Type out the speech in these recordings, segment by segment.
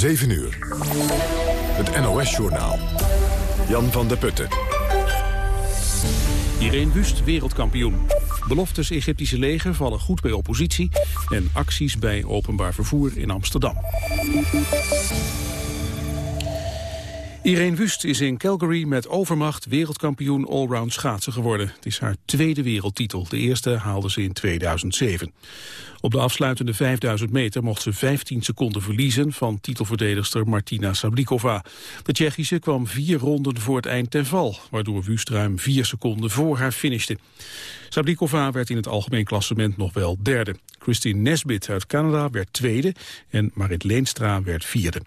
7 uur. Het NOS-journaal. Jan van der Putten. Irene Wust, wereldkampioen. Beloftes Egyptische leger vallen goed bij oppositie... en acties bij openbaar vervoer in Amsterdam. Irene Wust is in Calgary met overmacht wereldkampioen allround schaatsen geworden. Het is haar tweede wereldtitel. De eerste haalde ze in 2007. Op de afsluitende 5000 meter mocht ze 15 seconden verliezen van titelverdedigster Martina Sablikova. De Tsjechische kwam vier ronden voor het eind ten val, waardoor Wust ruim vier seconden voor haar finishte. Sablikova werd in het algemeen klassement nog wel derde. Christine Nesbit uit Canada werd tweede en Marit Leenstra werd vierde.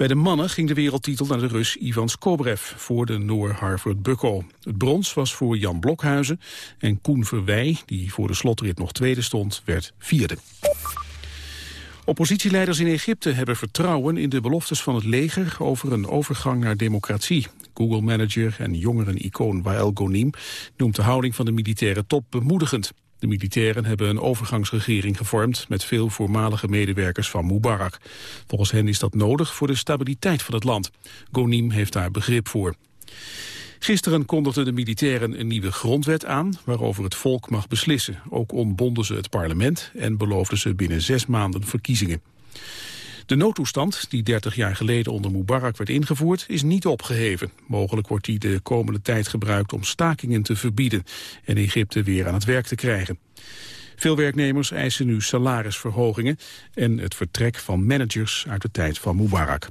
Bij de mannen ging de wereldtitel naar de Rus Ivan Skobrev voor de Noor Harvard Bucko. Het brons was voor Jan Blokhuizen en Koen Verwij, die voor de slotrit nog tweede stond, werd vierde. Oppositieleiders in Egypte hebben vertrouwen in de beloftes van het leger over een overgang naar democratie. Google-manager en jongeren-icoon Wael Gonim noemt de houding van de militaire top bemoedigend. De militairen hebben een overgangsregering gevormd met veel voormalige medewerkers van Mubarak. Volgens hen is dat nodig voor de stabiliteit van het land. Gonim heeft daar begrip voor. Gisteren kondigden de militairen een nieuwe grondwet aan... waarover het volk mag beslissen. Ook ontbonden ze het parlement en beloofden ze binnen zes maanden verkiezingen. De noodtoestand, die 30 jaar geleden onder Mubarak werd ingevoerd, is niet opgeheven. Mogelijk wordt die de komende tijd gebruikt om stakingen te verbieden en Egypte weer aan het werk te krijgen. Veel werknemers eisen nu salarisverhogingen en het vertrek van managers uit de tijd van Mubarak.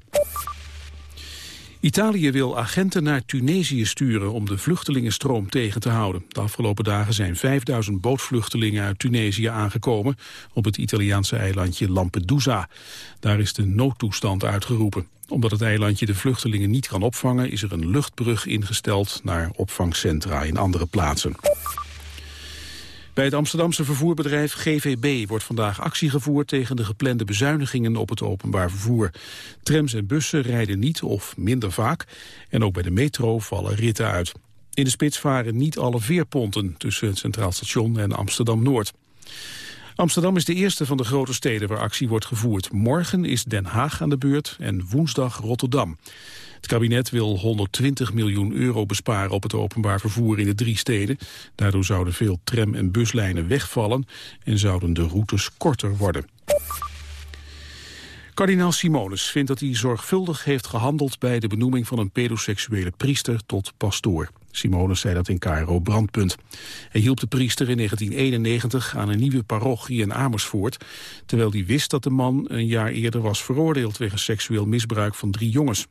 Italië wil agenten naar Tunesië sturen om de vluchtelingenstroom tegen te houden. De afgelopen dagen zijn 5000 bootvluchtelingen uit Tunesië aangekomen op het Italiaanse eilandje Lampedusa. Daar is de noodtoestand uitgeroepen. Omdat het eilandje de vluchtelingen niet kan opvangen is er een luchtbrug ingesteld naar opvangcentra in andere plaatsen. Bij het Amsterdamse vervoerbedrijf GVB wordt vandaag actie gevoerd tegen de geplande bezuinigingen op het openbaar vervoer. Trams en bussen rijden niet of minder vaak en ook bij de metro vallen ritten uit. In de spits varen niet alle veerponten tussen het Centraal Station en Amsterdam-Noord. Amsterdam is de eerste van de grote steden waar actie wordt gevoerd. Morgen is Den Haag aan de beurt en woensdag Rotterdam. Het kabinet wil 120 miljoen euro besparen op het openbaar vervoer in de drie steden. Daardoor zouden veel tram- en buslijnen wegvallen en zouden de routes korter worden. Kardinaal Simonis vindt dat hij zorgvuldig heeft gehandeld bij de benoeming van een pedoseksuele priester tot pastoor. Simonis zei dat in Cairo Brandpunt. Hij hielp de priester in 1991 aan een nieuwe parochie in Amersfoort, terwijl hij wist dat de man een jaar eerder was veroordeeld wegens seksueel misbruik van drie jongens.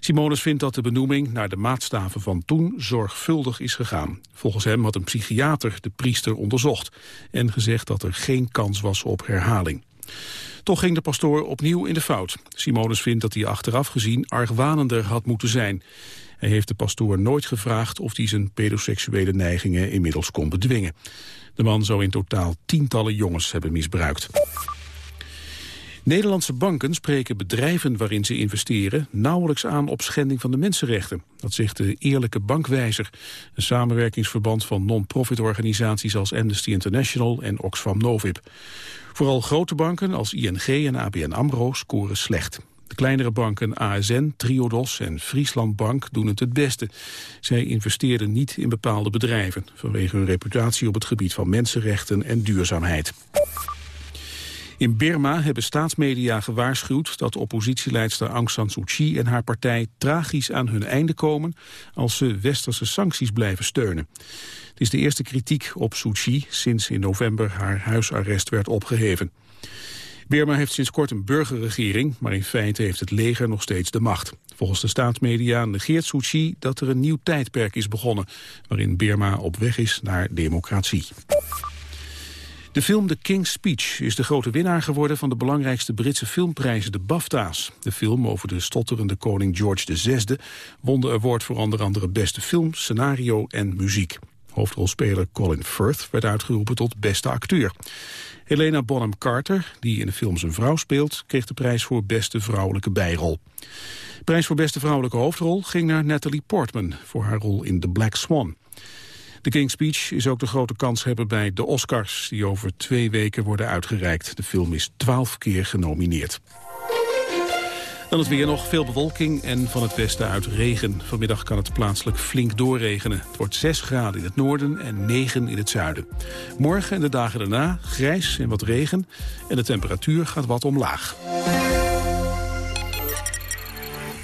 Simonis vindt dat de benoeming naar de maatstaven van toen zorgvuldig is gegaan. Volgens hem had een psychiater de priester onderzocht en gezegd dat er geen kans was op herhaling. Toch ging de pastoor opnieuw in de fout. Simonis vindt dat hij achteraf gezien argwanender had moeten zijn. Hij heeft de pastoor nooit gevraagd of hij zijn pedoseksuele neigingen inmiddels kon bedwingen. De man zou in totaal tientallen jongens hebben misbruikt. Nederlandse banken spreken bedrijven waarin ze investeren nauwelijks aan op schending van de mensenrechten. Dat zegt de Eerlijke Bankwijzer, een samenwerkingsverband van non-profit organisaties als Amnesty International en Oxfam Novib. Vooral grote banken als ING en ABN AMRO scoren slecht. Kleinere banken ASN, Triodos en Frieslandbank doen het het beste. Zij investeerden niet in bepaalde bedrijven... vanwege hun reputatie op het gebied van mensenrechten en duurzaamheid. In Birma hebben staatsmedia gewaarschuwd dat oppositieleidster Aung San Suu Kyi en haar partij tragisch aan hun einde komen als ze westerse sancties blijven steunen. Het is de eerste kritiek op Suu Kyi sinds in november haar huisarrest werd opgeheven. Birma heeft sinds kort een burgerregering, maar in feite heeft het leger nog steeds de macht. Volgens de staatsmedia negeert Suu dat er een nieuw tijdperk is begonnen, waarin Birma op weg is naar democratie. De film The King's Speech is de grote winnaar geworden van de belangrijkste Britse filmprijzen, de BAFTA's. De film over de stotterende koning George VI won de award voor onder andere beste film, scenario en muziek. Hoofdrolspeler Colin Firth werd uitgeroepen tot beste acteur. Helena Bonham Carter, die in de film zijn vrouw speelt, kreeg de prijs voor beste vrouwelijke bijrol. De prijs voor beste vrouwelijke hoofdrol ging naar Natalie Portman voor haar rol in The Black Swan. De King's Speech is ook de grote kans hebben bij de Oscars... die over twee weken worden uitgereikt. De film is twaalf keer genomineerd. Dan het weer nog, veel bewolking en van het westen uit regen. Vanmiddag kan het plaatselijk flink doorregenen. Het wordt 6 graden in het noorden en 9 in het zuiden. Morgen en de dagen daarna grijs en wat regen. En de temperatuur gaat wat omlaag.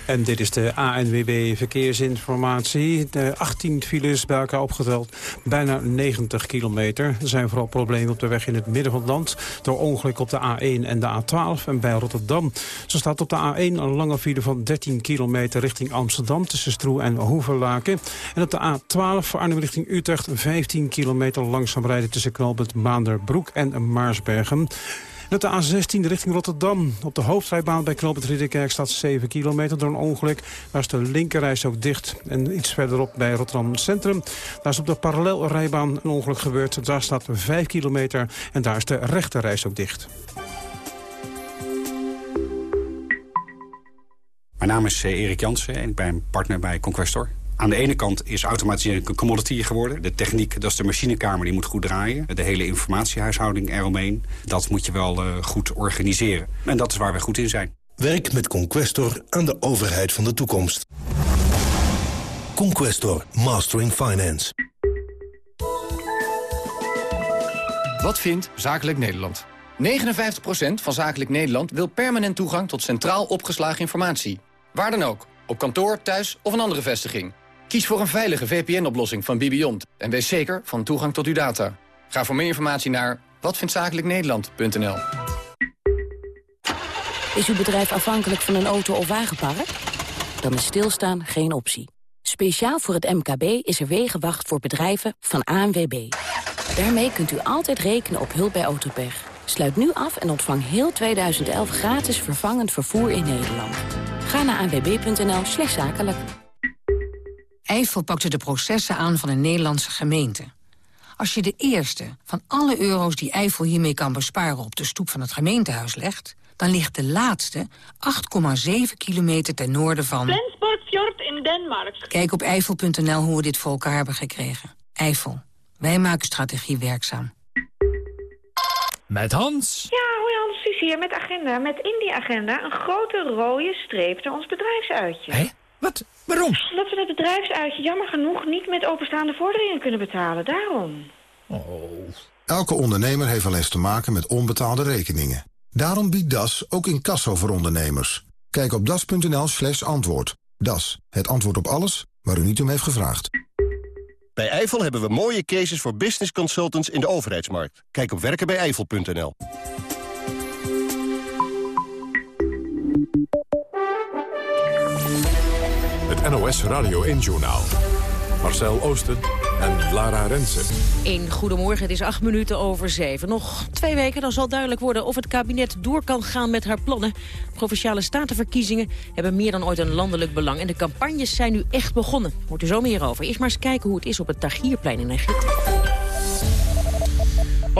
En dit is de ANWB Verkeersinformatie. De 18 files bij elkaar opgeteld, bijna 90 kilometer. Er zijn vooral problemen op de weg in het midden van het land... door ongeluk op de A1 en de A12 en bij Rotterdam. Zo staat op de A1 een lange file van 13 kilometer richting Amsterdam... tussen Stroe en Hoevenlaken. En op de A12 voor Arnhem richting Utrecht... 15 kilometer langzaam rijden tussen knooppunt Maanderbroek en Maarsbergen. Op de A16 richting Rotterdam. Op de hoofdrijbaan bij Knoopend Ridderkerk staat 7 kilometer door een ongeluk. Daar is de linkerreis ook dicht. En iets verderop bij Rotterdam Centrum. Daar is op de parallelrijbaan een ongeluk gebeurd. Daar staat 5 kilometer en daar is de rechterreis ook dicht. Mijn naam is eh, Erik Jansen en ik ben partner bij Conquestor. Aan de ene kant is automatisering een commodity geworden. De techniek, dat is de machinekamer, die moet goed draaien. De hele informatiehuishouding eromheen, dat moet je wel uh, goed organiseren. En dat is waar we goed in zijn. Werk met Conquestor aan de overheid van de toekomst. Conquestor, Mastering Finance. Wat vindt Zakelijk Nederland? 59% van Zakelijk Nederland wil permanent toegang tot centraal opgeslagen informatie. Waar dan ook, op kantoor, thuis of een andere vestiging. Kies voor een veilige VPN-oplossing van Bibiont en wees zeker van toegang tot uw data. Ga voor meer informatie naar watvindzakelijknederland.nl. Is uw bedrijf afhankelijk van een auto- of wagenpark? Dan is stilstaan geen optie. Speciaal voor het MKB is er Wegenwacht voor bedrijven van ANWB. Daarmee kunt u altijd rekenen op hulp bij autopech. Sluit nu af en ontvang heel 2011 gratis vervangend vervoer in Nederland. Ga naar anwb.nl slash zakelijk. Eiffel pakte de processen aan van een Nederlandse gemeente. Als je de eerste van alle euro's die Eiffel hiermee kan besparen... op de stoep van het gemeentehuis legt... dan ligt de laatste 8,7 kilometer ten noorden van... Flensburg in Denemarken. Kijk op eiffel.nl hoe we dit voor elkaar hebben gekregen. Eiffel. Wij maken strategie werkzaam. Met Hans. Ja, hoi Hans, Suus hier met agenda. Met in die agenda een grote rode streep naar ons bedrijfsuitje. Hé? Wat? Waarom? Omdat we het bedrijfsuitje jammer genoeg niet met openstaande vorderingen kunnen betalen. Daarom. Oh. Elke ondernemer heeft wel eens te maken met onbetaalde rekeningen. Daarom biedt DAS ook incasso voor ondernemers. Kijk op das.nl slash antwoord. DAS, het antwoord op alles waar u niet om heeft gevraagd. Bij Eifel hebben we mooie cases voor business consultants in de overheidsmarkt. Kijk op werkenbijeifel.nl. NOS Radio 1-journaal. Marcel Oosten en Lara Rensen. In Goedemorgen, het is acht minuten over zeven. Nog twee weken, dan zal duidelijk worden of het kabinet door kan gaan met haar plannen. Provinciale statenverkiezingen hebben meer dan ooit een landelijk belang. En de campagnes zijn nu echt begonnen. Hoort u zo meer over. Eerst maar eens kijken hoe het is op het Tahrirplein in Egypte.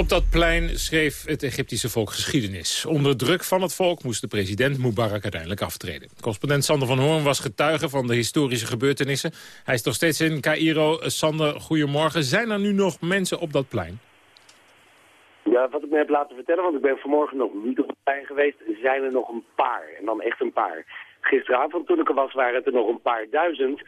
Op dat plein schreef het Egyptische volk geschiedenis. Onder druk van het volk moest de president Mubarak uiteindelijk aftreden. Correspondent Sander van Hoorn was getuige van de historische gebeurtenissen. Hij is nog steeds in Cairo. Sander, goedemorgen. Zijn er nu nog mensen op dat plein? Ja, wat ik me heb laten vertellen, want ik ben vanmorgen nog niet op het plein geweest, zijn er nog een paar. En dan echt een paar. Gisteravond toen ik er was, waren het er nog een paar duizend.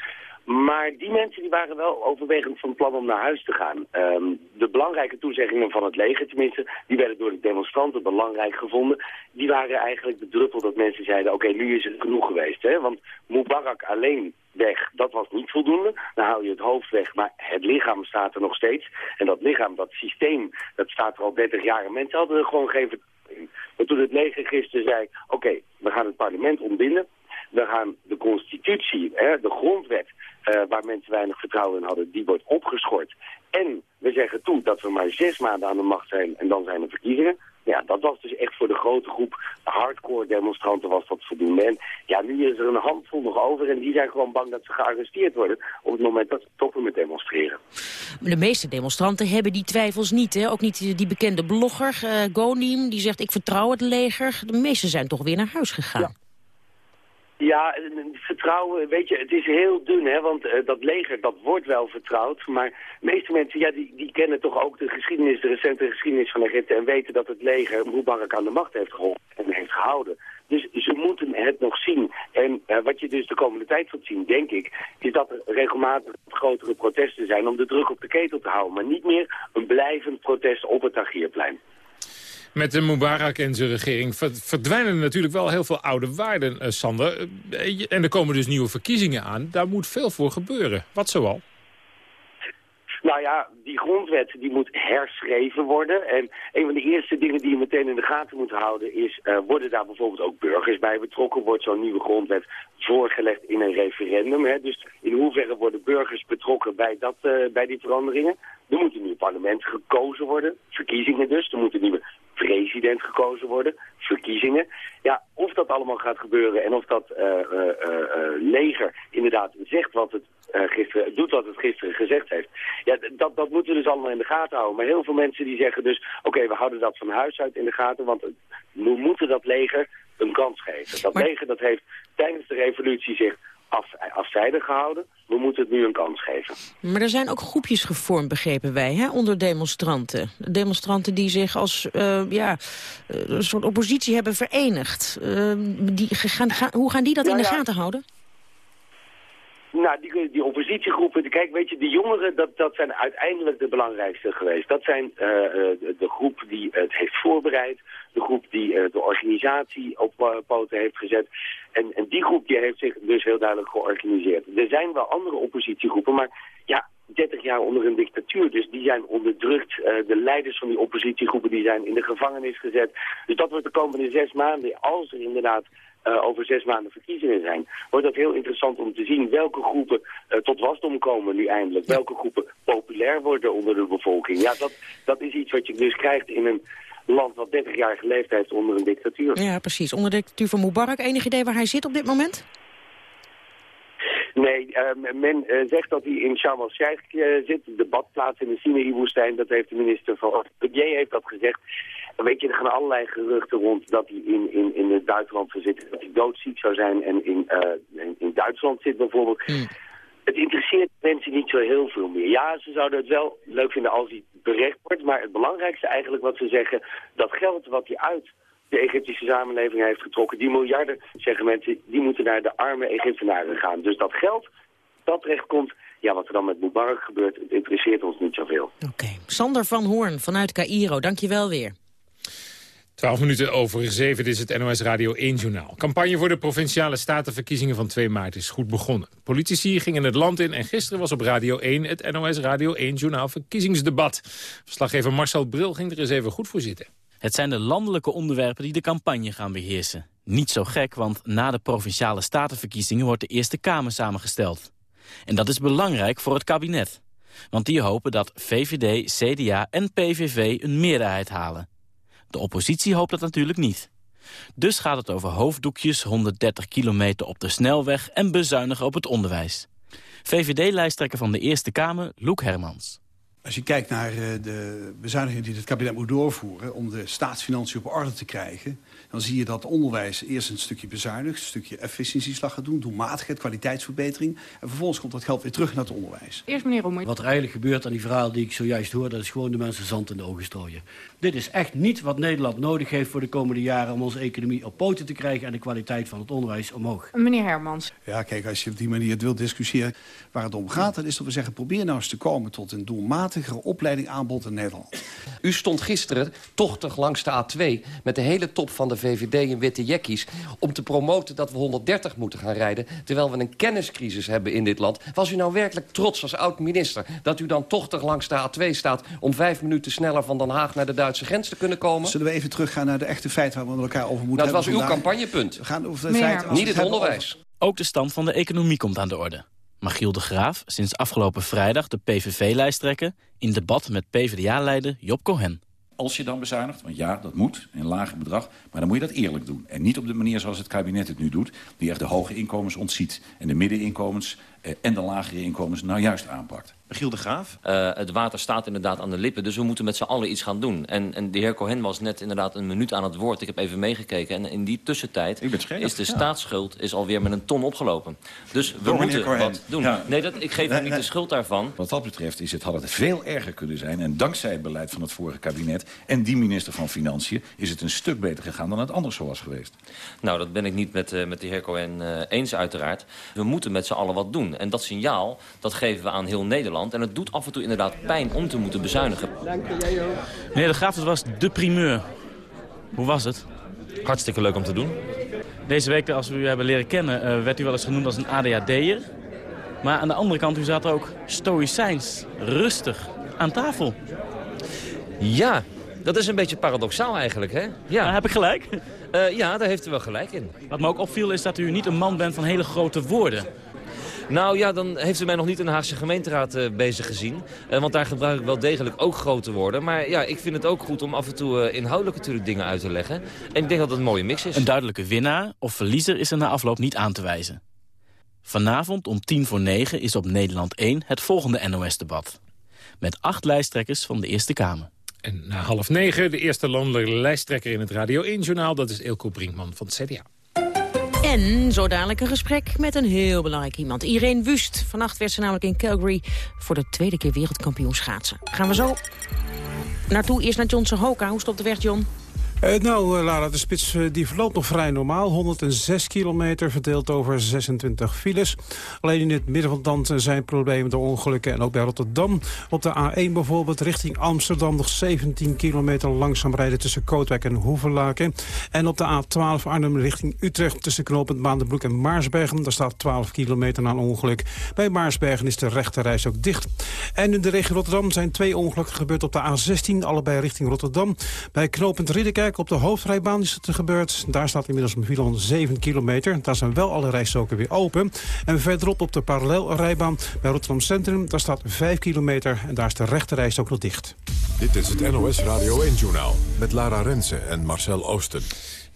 Maar die mensen die waren wel overwegend van plan om naar huis te gaan. Ehm, de belangrijke toezeggingen van het leger, tenminste, die werden door de demonstranten belangrijk gevonden. Die waren eigenlijk de druppel dat mensen zeiden, oké, nu is het genoeg geweest. Hè? Want Mubarak alleen weg, dat was niet voldoende. Dan hou je het hoofd weg, maar het lichaam staat er nog steeds. En dat lichaam, dat systeem, dat staat er al 30 jaar. En mensen hadden er gewoon geen in. Maar toen het leger gisteren zei, oké, we gaan het parlement ontbinden. We gaan de constitutie, hè, de grondwet, uh, waar mensen weinig vertrouwen in hadden, die wordt opgeschort. En we zeggen toe dat we maar zes maanden aan de macht zijn en dan zijn er verkiezingen. Ja, dat was dus echt voor de grote groep hardcore demonstranten was dat voldoende. En ja, nu is er een handvol nog over en die zijn gewoon bang dat ze gearresteerd worden op het moment dat ze toppen met demonstreren. De meeste demonstranten hebben die twijfels niet, hè? Ook niet die bekende blogger, uh, Gonim, die zegt ik vertrouw het leger. De meesten zijn toch weer naar huis gegaan. Ja. Ja, vertrouwen, weet je, het is heel dun, hè, want uh, dat leger, dat wordt wel vertrouwd, maar de meeste mensen, ja, die, die kennen toch ook de geschiedenis, de recente geschiedenis van Egypte en weten dat het leger Mubarak aan de macht heeft geholpen en heeft gehouden. Dus ze moeten het nog zien. En uh, wat je dus de komende tijd zult zien, denk ik, is dat er regelmatig grotere protesten zijn om de druk op de ketel te houden. Maar niet meer een blijvend protest op het Tagierplein. Met de Mubarak en zijn regering verdwijnen natuurlijk wel heel veel oude waarden, uh, Sander. Uh, en er komen dus nieuwe verkiezingen aan. Daar moet veel voor gebeuren. Wat zoal? Nou ja, die grondwet die moet herschreven worden. En een van de eerste dingen die je meteen in de gaten moet houden is... Uh, worden daar bijvoorbeeld ook burgers bij betrokken? Wordt zo'n nieuwe grondwet voorgelegd in een referendum? Hè? Dus in hoeverre worden burgers betrokken bij, dat, bij die veranderingen? Er moet een nieuw parlement gekozen worden, verkiezingen dus. Er moet een nieuwe president gekozen worden, verkiezingen. Ja, of dat allemaal gaat gebeuren en of dat uh, leger inderdaad zegt wat het gisteren, doet wat het gisteren gezegd heeft. Ja, dat, dat moeten we dus allemaal in de gaten houden. Maar heel veel mensen die zeggen dus, oké, okay, we houden dat van huis uit in de gaten, want we moeten dat leger een kans geven. Dat maar... leger dat heeft tijdens de revolutie zich af, afzijdig gehouden. We moeten het nu een kans geven. Maar er zijn ook groepjes gevormd, begrepen wij, hè, onder demonstranten. Demonstranten die zich als uh, ja, een soort oppositie hebben verenigd. Uh, die, gaan, gaan, hoe gaan die dat ja, in de ja. gaten houden? Nou, die, die oppositiegroepen, kijk, weet je, de jongeren, dat, dat zijn uiteindelijk de belangrijkste geweest. Dat zijn uh, de, de groep die het heeft voorbereid, de groep die uh, de organisatie op poten heeft gezet. En, en die groep die heeft zich dus heel duidelijk georganiseerd. Er zijn wel andere oppositiegroepen, maar ja, 30 jaar onder een dictatuur. Dus die zijn onderdrukt. De leiders van die oppositiegroepen die zijn in de gevangenis gezet. Dus dat wordt de komende zes maanden, als er inderdaad uh, over zes maanden verkiezingen zijn, wordt dat heel interessant om te zien welke groepen uh, tot wasdom komen nu eindelijk. Welke groepen populair worden onder de bevolking. Ja, dat, dat is iets wat je dus krijgt in een land wat 30 jaar geleefd heeft onder een dictatuur. Ja, precies. Onder de dictatuur van Mubarak. Enig idee waar hij zit op dit moment? Nee, uh, men uh, zegt dat hij in Sharm el-Sheikh uh, zit, de badplaats in de Sinai-woestijn. Dat heeft de minister van Premier heeft dat gezegd. Weet je, er gaan allerlei geruchten rond dat hij in, in, in het buitenland zou zitten. Dat hij doodziek zou zijn en in, in, in, Duitsland zit bijvoorbeeld. Hmm. Het interesseert mensen niet zo heel veel meer. Ja, ze zouden het wel leuk vinden als hij berecht wordt. Maar het belangrijkste eigenlijk wat ze zeggen, dat geld wat hij uit de Egyptische samenleving heeft getrokken. Die miljarden, zeggen mensen, die moeten naar de arme Egyptenaren gaan. Dus dat geld, dat terecht komt. Ja, wat er dan met Mubarak gebeurt, het interesseert ons niet zoveel. Oké. Okay. Sander van Hoorn vanuit Cairo, dankjewel weer. 12 minuten over 7, dit is het NOS Radio 1-journaal. Campagne voor de Provinciale Statenverkiezingen van 2 maart is goed begonnen. Politici gingen het land in en gisteren was op Radio 1 het NOS Radio 1-journaal verkiezingsdebat. Verslaggever Marcel Bril ging er eens even goed voor zitten. Het zijn de landelijke onderwerpen die de campagne gaan beheersen. Niet zo gek, want na de Provinciale Statenverkiezingen wordt de Eerste Kamer samengesteld. En dat is belangrijk voor het kabinet. Want die hopen dat VVD, CDA en PVV een meerderheid halen. De oppositie hoopt dat natuurlijk niet. Dus gaat het over hoofddoekjes, 130 kilometer op de snelweg... en bezuinigen op het onderwijs. VVD-lijsttrekker van de Eerste Kamer, Loek Hermans. Als je kijkt naar de bezuinigingen die het kabinet moet doorvoeren... om de staatsfinanciën op orde te krijgen... dan zie je dat onderwijs eerst een stukje bezuinigt... een stukje efficiëntieslag gaat doen, doelmatigheid, kwaliteitsverbetering... en vervolgens komt dat geld weer terug naar het onderwijs. Eerst meneer Roemer. Wat er eigenlijk gebeurt aan die verhalen die ik zojuist hoor... dat is gewoon de mensen zand in de ogen strooien. Dit is echt niet wat Nederland nodig heeft voor de komende jaren... om onze economie op poten te krijgen en de kwaliteit van het onderwijs omhoog. Meneer Hermans. Ja, kijk, als je op die manier het wilt discussiëren waar het om gaat... dan is dat we zeggen, probeer nou eens te komen tot een doelmatigere opleiding aanbod in Nederland. U stond gisteren tochtig langs de A2 met de hele top van de VVD in witte jekkies... om te promoten dat we 130 moeten gaan rijden... terwijl we een kenniscrisis hebben in dit land. Was u nou werkelijk trots als oud-minister... dat u dan tochtig langs de A2 staat... om vijf minuten sneller van Den Haag naar de Duitse grens te kunnen komen? Zullen we even teruggaan naar de echte feiten waar we met elkaar over moeten nou, dat hebben? Dat was uw campagnepunt. We gaan over de feiten, Niet het, het onderwijs. Over... Ook de stand van de economie komt aan de orde. Magiel de Graaf, sinds afgelopen vrijdag de PVV-lijsttrekker... in debat met PvdA-leider Job Cohen. Als je dan bezuinigt, want ja, dat moet, een lager bedrag... maar dan moet je dat eerlijk doen. En niet op de manier zoals het kabinet het nu doet... die echt de hoge inkomens ontziet en de middeninkomens... Eh, en de lagere inkomens nou juist aanpakt. Giel de Graaf? Uh, het water staat inderdaad aan de lippen, dus we moeten met z'n allen iets gaan doen. En, en de heer Cohen was net inderdaad een minuut aan het woord. Ik heb even meegekeken. En in die tussentijd is de staatsschuld is alweer met een ton opgelopen. Dus we moeten wat doen. Ja. Nee, dat, ik geef hem niet de schuld daarvan. Wat dat betreft is het, had het veel erger kunnen zijn. En dankzij het beleid van het vorige kabinet en die minister van Financiën... is het een stuk beter gegaan dan het anders zo was geweest. Nou, dat ben ik niet met, uh, met de heer Cohen uh, eens uiteraard. We moeten met z'n allen wat doen. En dat signaal, dat geven we aan heel Nederland. En het doet af en toe inderdaad pijn om te moeten bezuinigen. Dank je, Meneer De Graaf, het was de primeur. Hoe was het? Hartstikke leuk om te doen. Deze week, als we u hebben leren kennen, uh, werd u wel eens genoemd als een ADHD'er. Maar aan de andere kant, u zat ook stoïcijns, rustig, aan tafel. Ja, dat is een beetje paradoxaal eigenlijk, hè? Ja. heb ik gelijk? Uh, ja, daar heeft u wel gelijk in. Wat me ook opviel is dat u niet een man bent van hele grote woorden. Nou ja, dan heeft u mij nog niet in de Haagse gemeenteraad uh, bezig gezien. Uh, want daar gebruik ik wel degelijk ook grote woorden. Maar ja, ik vind het ook goed om af en toe uh, inhoudelijk natuurlijk dingen uit te leggen. En ik denk dat het een mooie mix is. Een duidelijke winnaar of verliezer is er na afloop niet aan te wijzen. Vanavond om tien voor negen is op Nederland 1 het volgende NOS-debat. Met acht lijsttrekkers van de Eerste Kamer. En na half negen de eerste landelijke lijsttrekker in het Radio 1-journaal. Dat is Eelco Brinkman van het CDA. En zo dadelijk een gesprek met een heel belangrijk iemand. Irene Wust. Vannacht werd ze namelijk in Calgary voor de tweede keer wereldkampioen schaatsen. Gaan we zo naartoe. Eerst naar Johnson Hoka. Hoe stopt de weg, John? Uh, nou, uh, Lara, de spits uh, die verloopt nog vrij normaal. 106 kilometer, verdeeld over 26 files. Alleen in het midden van het land zijn problemen door ongelukken. En ook bij Rotterdam. Op de A1 bijvoorbeeld, richting Amsterdam... nog 17 kilometer langzaam rijden tussen Kootwijk en Hoevelaken. En op de A12 Arnhem richting Utrecht... tussen knooppunt Maandenbroek en Maarsbergen. Daar staat 12 kilometer na een ongeluk. Bij Maarsbergen is de rechterreis ook dicht. En in de regio Rotterdam zijn twee ongelukken gebeurd op de A16... allebei richting Rotterdam. Bij knooppunt op de hoofdrijbaan is het gebeurd. Daar staat inmiddels een file van 7 kilometer. Daar zijn wel alle rijstroken weer open. En verderop op de parallelrijbaan bij Rotterdam Centrum... daar staat 5 kilometer en daar is de rechte ook nog dicht. Dit is het NOS Radio 1-journaal met Lara Rensen en Marcel Oosten.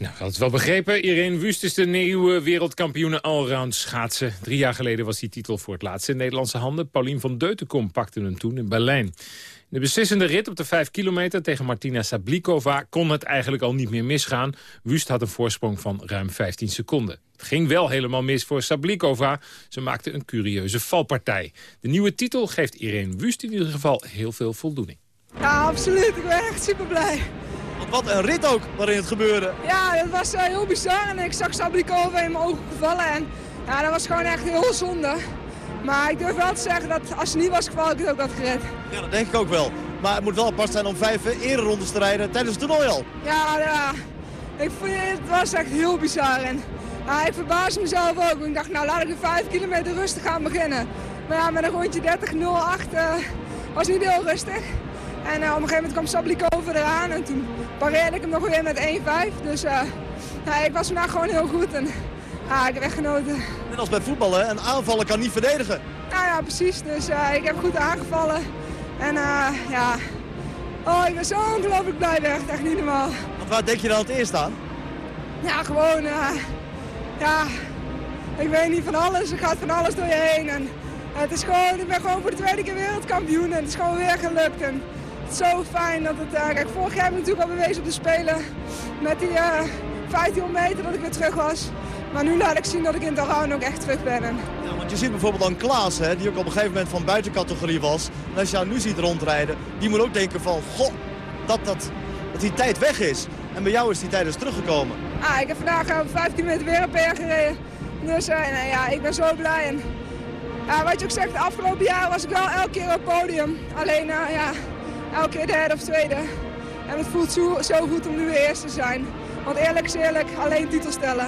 Nou, had het wel begrepen. Irene Wust is de nieuwe wereldkampioene allround schaatsen. Drie jaar geleden was die titel voor het laatst in Nederlandse handen. Paulien van Deutenkom pakte hem toen in Berlijn de beslissende rit op de 5 kilometer tegen Martina Sablikova kon het eigenlijk al niet meer misgaan. Wust had een voorsprong van ruim 15 seconden. Het ging wel helemaal mis voor Sablikova. Ze maakte een curieuze valpartij. De nieuwe titel geeft Irene Wust in ieder geval heel veel voldoening. Ja, absoluut. Ik ben echt super blij. Wat een rit ook waarin het gebeurde. Ja, dat was uh, heel bizar. En ik zag Sablikova in mijn ogen gevallen. En ja, dat was gewoon echt heel zonde. Maar ik durf wel te zeggen dat als ze niet was gevallen, ik het ook had gered. Ja, dat denk ik ook wel. Maar het moet wel apart zijn om vijf eerder rondes te rijden tijdens het toernooi al. Ja, ja. Ik vond, het was echt heel bizar. En, ja, ik verbaasde mezelf ook. Ik dacht, nou laat ik de vijf kilometer rustig gaan beginnen. Maar ja, met een rondje 30.08 uh, was niet heel rustig. En uh, op een gegeven moment kwam Sablikova eraan en toen pareerde ik hem nog weer met 1-5. Dus uh, ik was vandaag gewoon heel goed. En, ja, ik heb echt genoten. Net als bij voetballen, een aanvaller kan niet verdedigen. Nou ja, precies. Dus uh, ik heb goed aangevallen. En uh, ja, oh, ik ben zo ongelooflijk blij weg. Echt niet normaal. Want waar denk je dan het eerst aan? Ja, gewoon, uh, ja, ik weet niet van alles. Er gaat van alles door je heen. En het is gewoon, ik ben gewoon voor de tweede keer wereldkampioen. En het is gewoon weer gelukt. En het zo fijn dat het, kijk, vorig jaar heb ik natuurlijk al bewezen op de Spelen. Met die 1500 meter dat ik weer terug was. Maar nu laat ik zien dat ik in het ook echt terug ben. Ja, want je ziet bijvoorbeeld dan Klaas, hè, die ook op een gegeven moment van buitencategorie was. En als je haar nu ziet rondrijden, die moet ook denken van, goh, dat, dat, dat die tijd weg is. En bij jou is die tijd dus teruggekomen. Ah, ik heb vandaag uh, 15 meter weer een PR gereden. Dus uh, ja, ik ben zo blij. En, ja, wat je ook zegt, de afgelopen jaren was ik wel elke keer op het podium. Alleen, uh, ja, elke keer derde of tweede. En het voelt zo, zo goed om nu weer eerst te zijn. Want eerlijk is eerlijk, alleen titel stellen.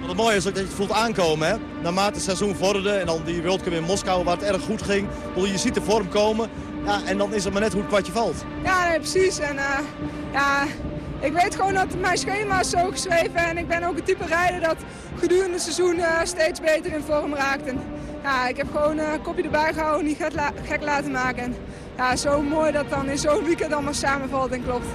Wat het mooie is ook dat je het voelt aankomen. Hè? Naarmate het seizoen vorderde en dan die World Cup in Moskou waar het erg goed ging. Je ziet de vorm komen ja, en dan is het maar net hoe het kwartje valt. Ja, nee, precies. En, uh, ja, ik weet gewoon dat mijn schema is zo geschreven. En ik ben ook een type rijder dat gedurende het seizoen uh, steeds beter in vorm raakt. En, ja, ik heb gewoon uh, een kopje erbij gehouden, niet gek, la gek laten maken. En, ja, zo mooi dat dan in zo'n weekend allemaal samenvalt en klopt.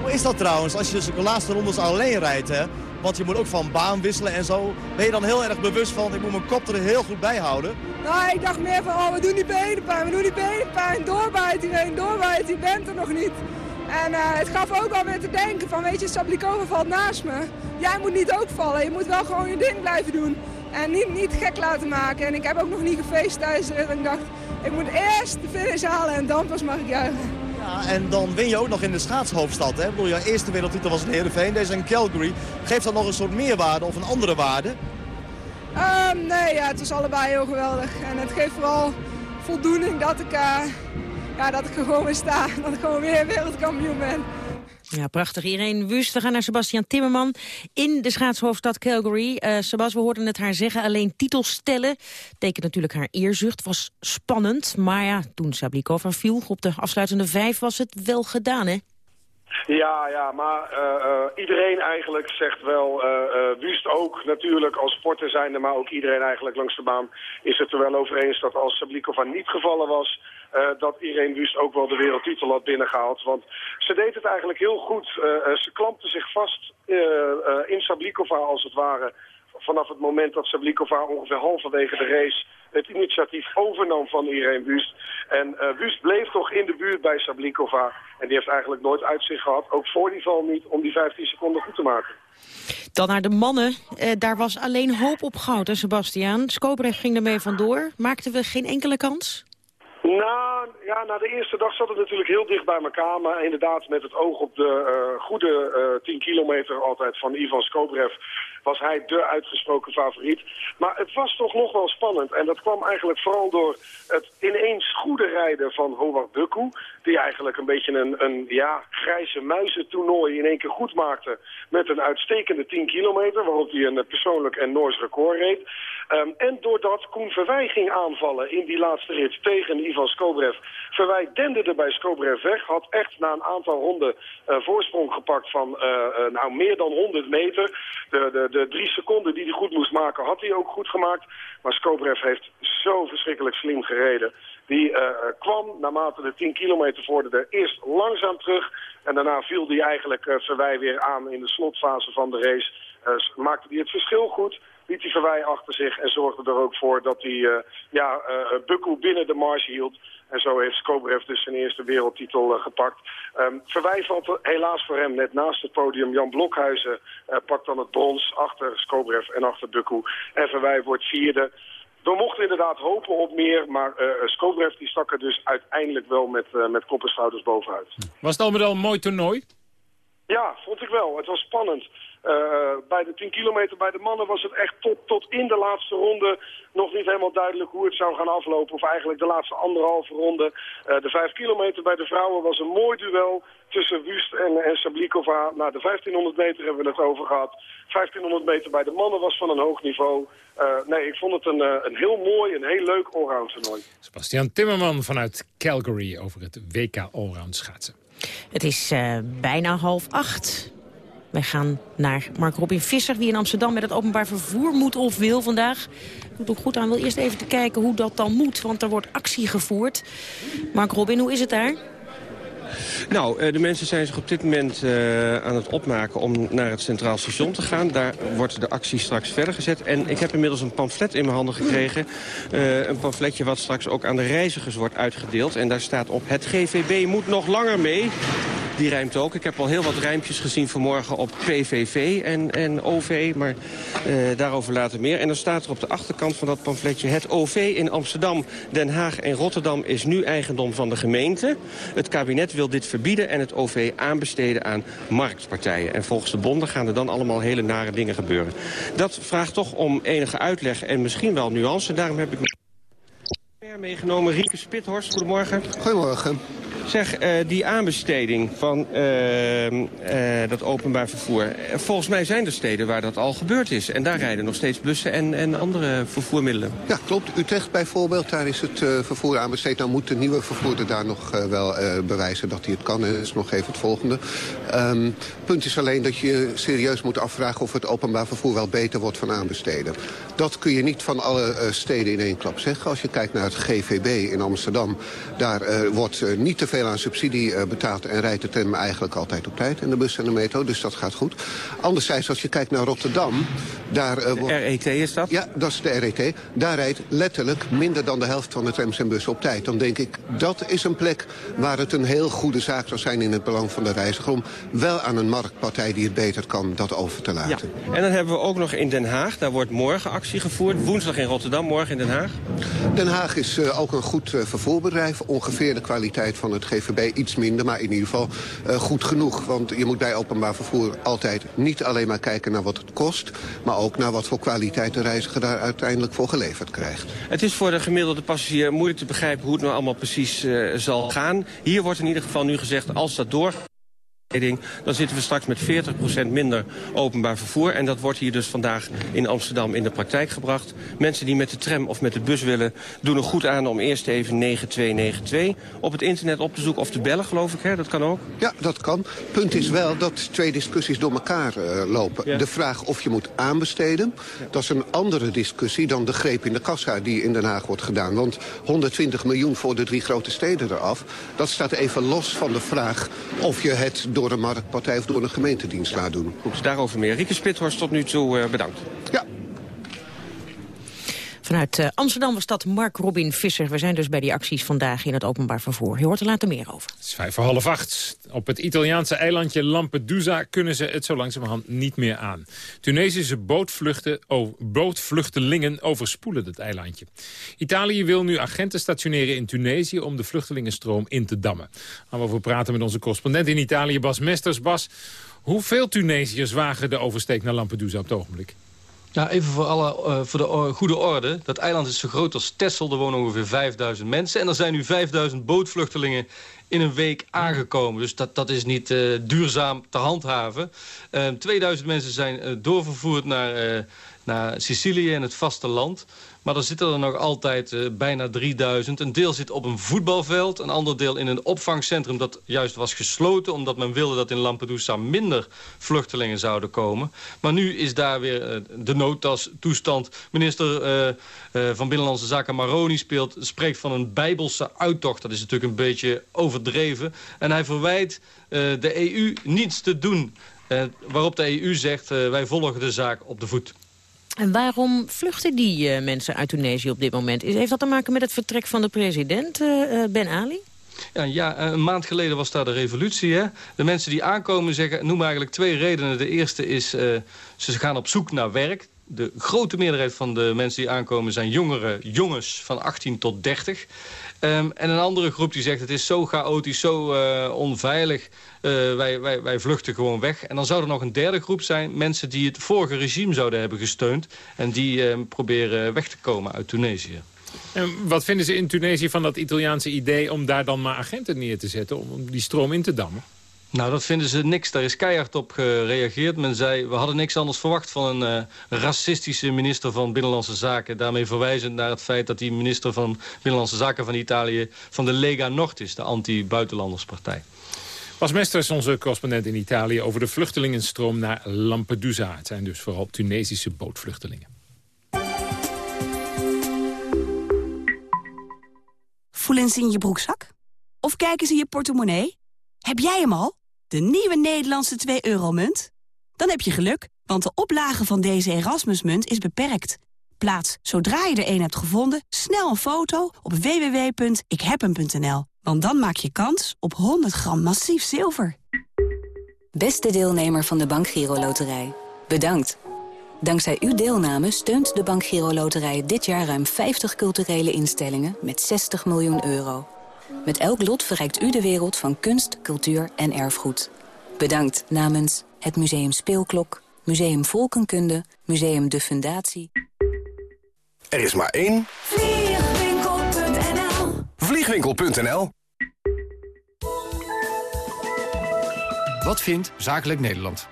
Hoe is dat trouwens, als je de laatste rondes alleen rijdt? Hè? Want je moet ook van baan wisselen en zo. Ben je dan heel erg bewust van, ik moet mijn kop er heel goed bij houden? Nou, ik dacht meer van, oh, we doen die benenpijn, we doen die benenpijn. Doorbijt iedereen, doorbijt, je bent er nog niet. En uh, het gaf ook wel weer te denken van, weet je, Sablikova valt naast me. Jij moet niet ook vallen, je moet wel gewoon je ding blijven doen. En niet, niet gek laten maken. En ik heb ook nog niet gefeest thuis. En ik dacht, ik moet eerst de finish halen en dan pas mag ik juichen. Ja, en dan win je ook nog in de schaatshoofdstad. Hè? Ik bedoel, jouw eerste wereldtitel was in Heerenveen, deze in Calgary. Geeft dat nog een soort meerwaarde of een andere waarde? Um, nee, ja, het was allebei heel geweldig. En het geeft vooral voldoening dat ik, uh, ja, dat ik er gewoon weer sta. Dat ik gewoon weer wereldkampioen ben. Ja, prachtig. Irene Wust. We gaan naar Sebastian Timmerman in de schaatshoofdstad Calgary. Uh, Sebas, we hoorden het haar zeggen, alleen titels stellen. Tekent natuurlijk haar eerzucht, was spannend. Maar ja, toen Sablikova viel op de afsluitende vijf was het wel gedaan, hè? Ja, ja, maar uh, uh, iedereen eigenlijk zegt wel, Wust ook natuurlijk als sporter zijnde, maar ook iedereen eigenlijk langs de baan is het er wel over eens dat als Sablikova niet gevallen was, dat Irene Wust ook wel de wereldtitel had binnengehaald. Want ze deed het eigenlijk heel goed. Uh, ze klampte zich vast in Sablikova als het ware vanaf het moment dat Sablikova ongeveer halverwege de race het initiatief overnam van Irene Wust. En uh, Wust bleef toch in de buurt bij Sablikova. En die heeft eigenlijk nooit uitzicht gehad, ook voor die val niet, om die 15 seconden goed te maken. Dan naar de mannen. Uh, daar was alleen hoop op goud, hè, Sebastiaan. Skobrecht ging ermee vandoor. Maakten we geen enkele kans? Nou, ja, na de eerste dag zat het natuurlijk heel dicht bij elkaar. Maar inderdaad, met het oog op de uh, goede uh, 10 kilometer altijd van Ivan Skobrev... was hij de uitgesproken favoriet. Maar het was toch nog wel spannend. En dat kwam eigenlijk vooral door het ineens goede rijden van Howard Bukku... die eigenlijk een beetje een, een ja, grijze muizentoernooi in één keer goed maakte... met een uitstekende 10 kilometer, waarop hij een persoonlijk en Noors record reed. Um, en doordat Koen Verwij ging aanvallen in die laatste rit tegen Ivan Skobrev... Verwij denderde bij Skobrev weg, had echt na een aantal ronden uh, voorsprong gepakt van uh, uh, nou, meer dan 100 meter. De, de, de drie seconden die hij goed moest maken had hij ook goed gemaakt. Maar Skobrev heeft zo verschrikkelijk slim gereden. Die uh, kwam, naarmate de 10 kilometer vorderde, eerst langzaam terug. En daarna viel hij eigenlijk uh, Verwij weer aan in de slotfase van de race. Maakte hij het verschil goed liet hij Verwij achter zich en zorgde er ook voor dat hij uh, ja, uh, Bukku binnen de marge hield. En zo heeft Skobrev dus zijn eerste wereldtitel uh, gepakt. Um, Verwij valt helaas voor hem net naast het podium. Jan Blokhuizen pakt dan het brons achter Skobrev en achter Bukku. En Verwij wordt vierde. We mochten inderdaad hopen op meer, maar uh, Skobrev die stak er dus uiteindelijk wel met, uh, met kop en schouders bovenuit. Was het al met al een mooi toernooi? Ja, vond ik wel. Het was spannend. Uh, bij de 10 kilometer bij de mannen was het echt tot, tot in de laatste ronde nog niet helemaal duidelijk hoe het zou gaan aflopen. Of eigenlijk de laatste anderhalve ronde. Uh, de 5 kilometer bij de vrouwen was een mooi duel tussen Wust en, en Sablikova. Nou, de 1500 meter hebben we het over gehad. 1500 meter bij de mannen was van een hoog niveau. Uh, nee, ik vond het een, een heel mooi en heel leuk allround toernooi. Sebastian Timmerman vanuit Calgary over het WK allround schaatsen. Het is uh, bijna half acht. Wij gaan naar Mark Robin Visser, die in Amsterdam met het openbaar vervoer moet of wil vandaag. Doet ook goed aan, wil eerst even te kijken hoe dat dan moet, want er wordt actie gevoerd. Mark Robin, hoe is het daar? Nou, de mensen zijn zich op dit moment uh, aan het opmaken om naar het Centraal Station te gaan. Daar wordt de actie straks verder gezet. En ik heb inmiddels een pamflet in mijn handen gekregen. Uh, een pamfletje wat straks ook aan de reizigers wordt uitgedeeld. En daar staat op, het GVB moet nog langer mee. Die rijmt ook. Ik heb al heel wat rijmpjes gezien vanmorgen op PVV en, en OV. Maar daarover later meer. En dan staat er op de achterkant van dat pamfletje... het OV in Amsterdam, Den Haag en Rotterdam is nu eigendom van de gemeente. Het kabinet wil dit verbieden en het OV aanbesteden aan marktpartijen. En volgens de bonden gaan er dan allemaal hele nare dingen gebeuren. Dat vraagt toch om enige uitleg en misschien wel nuance. Daarom heb ik meegenomen. Rieke Spithorst, goedemorgen. Goedemorgen. Zeg, uh, die aanbesteding van uh, uh, dat openbaar vervoer. Volgens mij zijn er steden waar dat al gebeurd is. En daar rijden nog steeds bussen en, en andere vervoermiddelen. Ja, klopt. Utrecht bijvoorbeeld, daar is het vervoer aanbesteed. Nou moet de nieuwe vervoerder daar nog wel bewijzen dat hij het kan. Dat is nog even het volgende. Um, punt is alleen dat je serieus moet afvragen of het openbaar vervoer wel beter wordt van aanbesteden. Dat kun je niet van alle steden in één klap zeggen. Als je kijkt naar het GVB in Amsterdam, daar wordt niet te veel veel aan subsidie uh, betaalt... en rijdt de tram eigenlijk altijd op tijd. En de bus en de metro, dus dat gaat goed. Anderzijds, als je kijkt naar Rotterdam... Daar, uh, de RET is dat? Ja, dat is de RET. Daar rijdt letterlijk minder dan de helft van de trams en bussen op tijd. Dan denk ik, dat is een plek waar het een heel goede zaak zou zijn... in het belang van de reiziger... om wel aan een marktpartij die het beter kan, dat over te laten. Ja. En dan hebben we ook nog in Den Haag, daar wordt morgen actie gevoerd. Woensdag in Rotterdam, morgen in Den Haag. Den Haag is uh, ook een goed uh, vervoerbedrijf. Ongeveer de kwaliteit van het GVB, iets minder, maar in ieder geval uh, goed genoeg. Want je moet bij openbaar vervoer altijd niet alleen maar kijken naar wat het kost... maar ook naar wat voor kwaliteit de reiziger daar uiteindelijk voor geleverd krijgt. Het is voor de gemiddelde passagier moeilijk te begrijpen hoe het nou allemaal precies zal gaan. Hier wordt in ieder geval nu gezegd, als dat door dan zitten we straks met 40% minder openbaar vervoer. En dat wordt hier dus vandaag in Amsterdam in de praktijk gebracht. Mensen die met de tram of met de bus willen... doen er goed aan om eerst even 9292 op het internet op te zoeken... of te bellen, geloof ik, hè? Dat kan ook? Ja, dat kan. Punt is wel dat twee discussies door elkaar uh, lopen. Ja. De vraag of je moet aanbesteden, ja. dat is een andere discussie... dan de greep in de kassa die in Den Haag wordt gedaan. Want 120 miljoen voor de drie grote steden eraf... dat staat even los van de vraag of je het door een marktpartij of door een gemeentedienst laat doen. Goed, daarover meer. Rieke Spithorst tot nu toe uh, bedankt. Ja. Vanuit uh, Amsterdam was dat Mark Robin Visser. We zijn dus bij die acties vandaag in het openbaar vervoer. Je hoort er later meer over. Het is vijf voor half acht. Op het Italiaanse eilandje Lampedusa kunnen ze het zo langzamerhand niet meer aan. Tunesische bootvluchten, bootvluchtelingen overspoelen het eilandje. Italië wil nu agenten stationeren in Tunesië om de vluchtelingenstroom in te dammen. Gaan we over praten met onze correspondent in Italië, Bas Mesters. Bas, hoeveel Tunesiërs wagen de oversteek naar Lampedusa op het ogenblik? Even voor, alle, uh, voor de goede orde. Dat eiland is zo groot als Texel. Er wonen ongeveer 5000 mensen. En er zijn nu 5000 bootvluchtelingen in een week aangekomen. Dus dat, dat is niet uh, duurzaam te handhaven. Uh, 2000 mensen zijn doorvervoerd naar, naar Sicilië en het vasteland. Maar er zitten er nog altijd uh, bijna 3000. Een deel zit op een voetbalveld. Een ander deel in een opvangcentrum dat juist was gesloten... omdat men wilde dat in Lampedusa minder vluchtelingen zouden komen. Maar nu is daar weer uh, de noodtoestand. Minister uh, van Binnenlandse Zaken Maroni speelt, spreekt van een bijbelse uittocht. Dat is natuurlijk een beetje overdreven. En hij verwijt de EU niets te doen... waarop de EU zegt, wij volgen de zaak op de voet. En waarom vluchten die uh, mensen uit Tunesië op dit moment? Heeft dat te maken met het vertrek van de president, uh, Ben Ali? Ja, ja, een maand geleden was daar de revolutie. Hè? De mensen die aankomen zeggen, noemen eigenlijk twee redenen. De eerste is, uh, ze gaan op zoek naar werk. De grote meerderheid van de mensen die aankomen zijn jongeren, jongens van 18 tot 30. Um, en een andere groep die zegt, het is zo chaotisch, zo uh, onveilig. Uh, wij, wij, wij vluchten gewoon weg. En dan zou er nog een derde groep zijn. Mensen die het vorige regime zouden hebben gesteund. En die uh, proberen weg te komen uit Tunesië. En wat vinden ze in Tunesië van dat Italiaanse idee... om daar dan maar agenten neer te zetten, om die stroom in te dammen? Nou, dat vinden ze niks. Daar is keihard op gereageerd. Men zei, we hadden niks anders verwacht van een uh, racistische minister van Binnenlandse Zaken. Daarmee verwijzend naar het feit dat die minister van Binnenlandse Zaken van Italië... van de Lega Nord is, de anti-buitenlanderspartij. Bas Mester is onze correspondent in Italië over de vluchtelingenstroom naar Lampedusa. Het zijn dus vooral Tunesische bootvluchtelingen. Voelen ze in je broekzak? Of kijken ze in je portemonnee? Heb jij hem al? De nieuwe Nederlandse 2-euro-munt? Dan heb je geluk, want de oplage van deze Erasmusmunt is beperkt. Plaats, zodra je er een hebt gevonden, snel een foto op www.ikhebhem.nl. Want dan maak je kans op 100 gram massief zilver. Beste deelnemer van de Bank Giro Loterij, bedankt. Dankzij uw deelname steunt de Bank Giro Loterij dit jaar ruim 50 culturele instellingen met 60 miljoen euro. Met elk lot verrijkt u de wereld van kunst, cultuur en erfgoed. Bedankt namens het Museum Speelklok, Museum Volkenkunde, Museum De Fundatie. Er is maar één... Vliegwinkel.nl Vliegwinkel.nl Wat vindt Zakelijk Nederland? 59%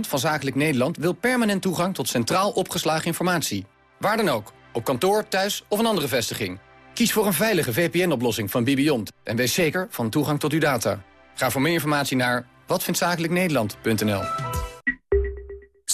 van Zakelijk Nederland wil permanent toegang tot centraal opgeslagen informatie. Waar dan ook, op kantoor, thuis of een andere vestiging. Kies voor een veilige VPN-oplossing van Bibiont en wees zeker van toegang tot uw data. Ga voor meer informatie naar watvindtzakelijknederland.nl.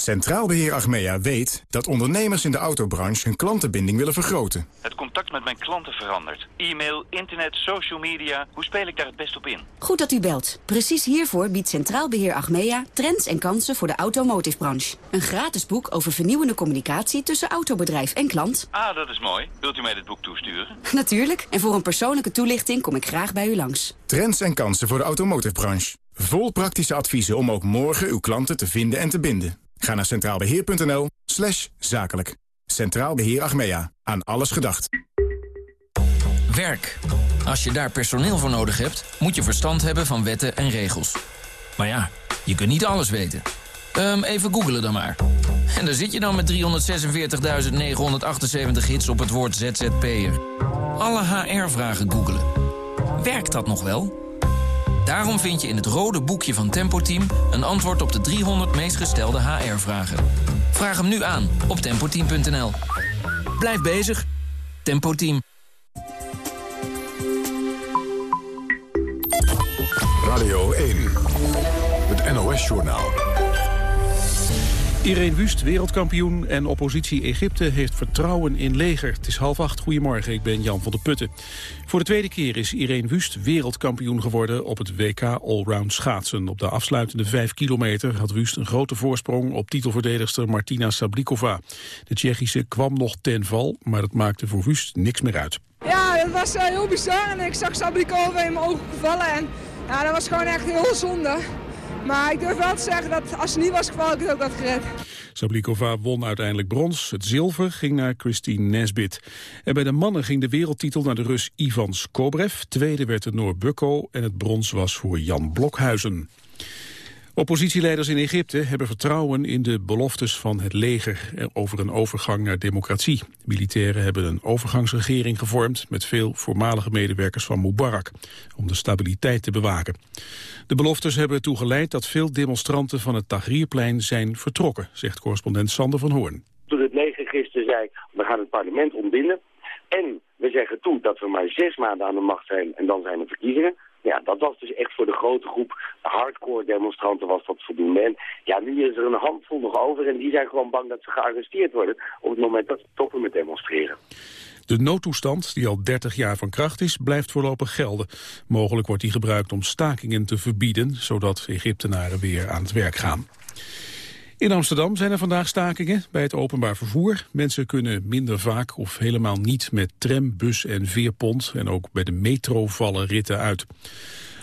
Centraal Beheer Achmea weet dat ondernemers in de autobranche hun klantenbinding willen vergroten. Het contact met mijn klanten veranderd. E-mail, internet, social media. Hoe speel ik daar het best op in? Goed dat u belt. Precies hiervoor biedt Centraal Beheer Achmea trends en kansen voor de automotive-branche. Een gratis boek over vernieuwende communicatie tussen autobedrijf en klant. Ah, dat is mooi. Wilt u mij dit boek toesturen? Natuurlijk. En voor een persoonlijke toelichting kom ik graag bij u langs. Trends en kansen voor de automotive-branche. Vol praktische adviezen om ook morgen uw klanten te vinden en te binden. Ga naar centraalbeheer.nl slash zakelijk. Centraal Beheer Achmea. Aan alles gedacht. Werk. Als je daar personeel voor nodig hebt, moet je verstand hebben van wetten en regels. Maar ja, je kunt niet alles weten. Um, even googelen dan maar. En daar zit je dan met 346.978 hits op het woord ZZP'er. Alle HR-vragen googelen. Werkt dat nog wel? Daarom vind je in het rode boekje van Tempo Team... een antwoord op de 300 meest gestelde HR-vragen. Vraag hem nu aan op tempoteam.nl. Blijf bezig. Tempo Team. Radio 1. Het NOS-journaal. Irene Wust, wereldkampioen en oppositie Egypte heeft vertrouwen in leger. Het is half acht. Goedemorgen, ik ben Jan van der Putten. Voor de tweede keer is Irene Wust wereldkampioen geworden op het WK Allround schaatsen. Op de afsluitende vijf kilometer had Wust een grote voorsprong op titelverdedigster Martina Sablikova. De Tsjechische kwam nog ten val, maar dat maakte voor Wust niks meer uit. Ja, dat was uh, heel bizar en ik zag Sablikova in mijn ogen gevallen en ja, dat was gewoon echt heel zonde. Maar ik durf wel te zeggen dat als ze niet was gevallen, ik het ook had gered. Sablikova won uiteindelijk brons. Het zilver ging naar Christine Nesbit. En bij de mannen ging de wereldtitel naar de Rus Ivan Skobrev. Tweede werd de Noor Bukko en het brons was voor Jan Blokhuizen. Oppositieleiders in Egypte hebben vertrouwen in de beloftes van het leger over een overgang naar democratie. Militairen hebben een overgangsregering gevormd met veel voormalige medewerkers van Mubarak om de stabiliteit te bewaken. De beloftes hebben ertoe geleid dat veel demonstranten van het Tahrirplein zijn vertrokken, zegt correspondent Sander van Hoorn. Toen het leger gisteren zei, we gaan het parlement ontbinden en we zeggen toe dat we maar zes maanden aan de macht zijn en dan zijn er verkiezingen ja, dat was dus echt voor de grote groep hardcore demonstranten was dat voldoende. En ja, nu is er een handvol nog over en die zijn gewoon bang dat ze gearresteerd worden op het moment dat ze toppen met demonstreren. De noodtoestand, die al 30 jaar van kracht is, blijft voorlopig gelden. Mogelijk wordt die gebruikt om stakingen te verbieden, zodat Egyptenaren weer aan het werk gaan. In Amsterdam zijn er vandaag stakingen bij het openbaar vervoer. Mensen kunnen minder vaak of helemaal niet met tram, bus en veerpont... en ook bij de metro vallen ritten uit.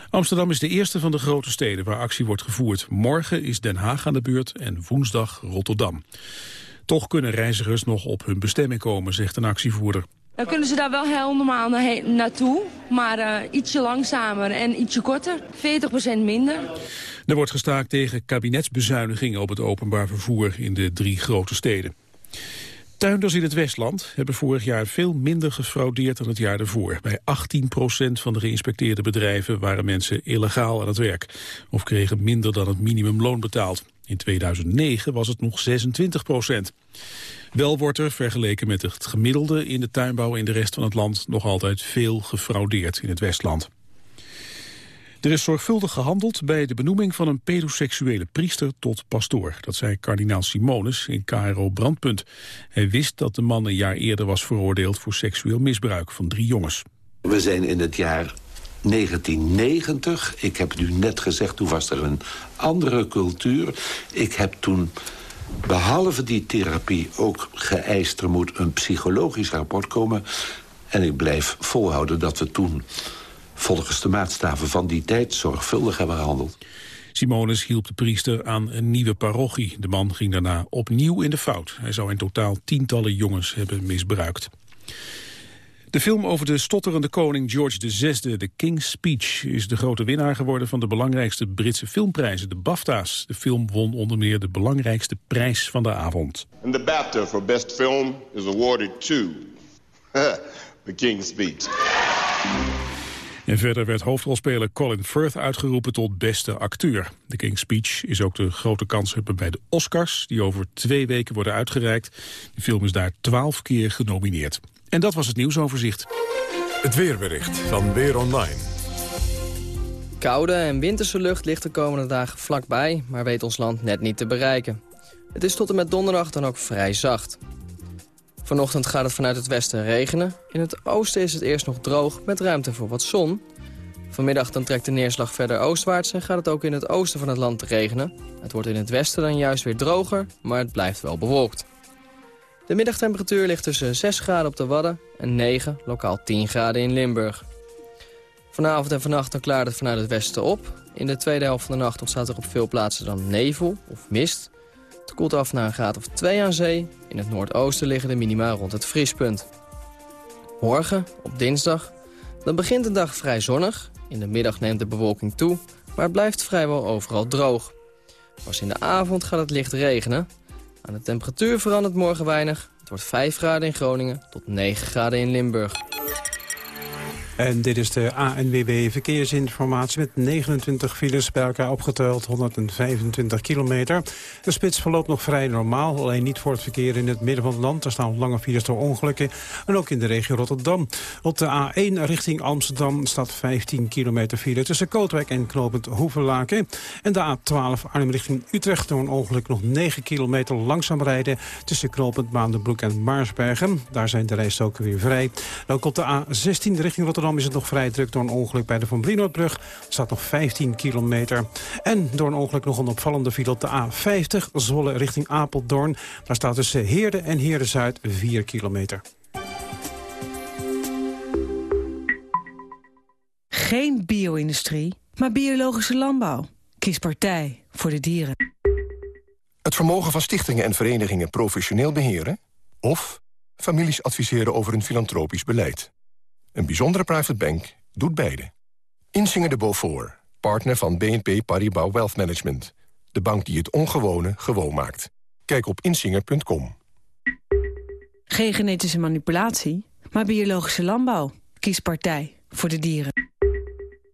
Amsterdam is de eerste van de grote steden waar actie wordt gevoerd. Morgen is Den Haag aan de beurt en woensdag Rotterdam. Toch kunnen reizigers nog op hun bestemming komen, zegt een actievoerder. Dan kunnen ze daar wel heel normaal naartoe, maar uh, ietsje langzamer en ietsje korter. 40% minder. Er wordt gestaakt tegen kabinetsbezuinigingen op het openbaar vervoer in de drie grote steden. Tuinders in het Westland hebben vorig jaar veel minder gefraudeerd dan het jaar ervoor. Bij 18% van de geïnspecteerde bedrijven waren mensen illegaal aan het werk. Of kregen minder dan het minimumloon betaald. In 2009 was het nog 26 procent. Wel wordt er, vergeleken met het gemiddelde in de tuinbouw in de rest van het land... nog altijd veel gefraudeerd in het Westland. Er is zorgvuldig gehandeld bij de benoeming van een pedoseksuele priester tot pastoor. Dat zei kardinaal Simonis in KRO Brandpunt. Hij wist dat de man een jaar eerder was veroordeeld voor seksueel misbruik van drie jongens. We zijn in het jaar 1990. Ik heb nu net gezegd, toen was er een andere cultuur. Ik heb toen, behalve die therapie, ook geëist... er moet een psychologisch rapport komen. En ik blijf volhouden dat we toen volgens de maatstaven van die tijd zorgvuldig hebben gehandeld. Simonis hielp de priester aan een nieuwe parochie. De man ging daarna opnieuw in de fout. Hij zou in totaal tientallen jongens hebben misbruikt. De film over de stotterende koning George VI, The King's Speech... is de grote winnaar geworden van de belangrijkste Britse filmprijzen, de BAFTA's. De film won onder meer de belangrijkste prijs van de avond. And the BAFTA for Best Film is awarded to The King's Speech. En verder werd hoofdrolspeler Colin Firth uitgeroepen tot beste acteur. The King's Speech is ook de grote kanshebber bij de Oscars... die over twee weken worden uitgereikt. De film is daar twaalf keer genomineerd. En dat was het nieuwsoverzicht. Het weerbericht van Weer Online. Koude en winterse lucht ligt de komende dagen vlakbij... maar weet ons land net niet te bereiken. Het is tot en met donderdag dan ook vrij zacht. Vanochtend gaat het vanuit het westen regenen. In het oosten is het eerst nog droog met ruimte voor wat zon. Vanmiddag dan trekt de neerslag verder oostwaarts en gaat het ook in het oosten van het land regenen. Het wordt in het westen dan juist weer droger, maar het blijft wel bewolkt. De middagtemperatuur ligt tussen 6 graden op de Wadden en 9, lokaal 10 graden in Limburg. Vanavond en vannacht dan klaart het vanuit het westen op. In de tweede helft van de nacht ontstaat er op veel plaatsen dan nevel of mist. Het koelt af naar een graad of 2 aan zee. In het noordoosten liggen de minima rond het vriespunt. Morgen, op dinsdag, dan begint de dag vrij zonnig. In de middag neemt de bewolking toe, maar het blijft vrijwel overal droog. Pas in de avond gaat het licht regenen. Aan de temperatuur verandert morgen weinig. Het wordt 5 graden in Groningen tot 9 graden in Limburg. En dit is de ANWB Verkeersinformatie met 29 files bij elkaar opgeteld, 125 kilometer. De spits verloopt nog vrij normaal, alleen niet voor het verkeer in het midden van het land. Er staan lange files door ongelukken en ook in de regio Rotterdam. Op de A1 richting Amsterdam staat 15 kilometer file tussen Kootwijk en Knopend Hoevenlaken. En de A12 Arnhem richting Utrecht door een ongeluk nog 9 kilometer langzaam rijden tussen Knopend Maandenbroek en Maarsbergen. Daar zijn de rijstoken weer vrij. ook op de A16 richting Rotterdam is het nog vrij druk door een ongeluk bij de Van Brinoordbrug. Er staat nog 15 kilometer. En door een ongeluk nog een opvallende file op de A50, Zwolle richting Apeldoorn. Daar staat tussen Heerde en Heerde-Zuid 4 kilometer. Geen bio-industrie, maar biologische landbouw. Kies partij voor de dieren. Het vermogen van stichtingen en verenigingen professioneel beheren... of families adviseren over een filantropisch beleid. Een bijzondere private bank doet beide. Insinger de Beaufort, partner van BNP Paribas Wealth Management. De bank die het ongewone gewoon maakt. Kijk op insinger.com. Geen genetische manipulatie, maar biologische landbouw. Kies partij voor de dieren.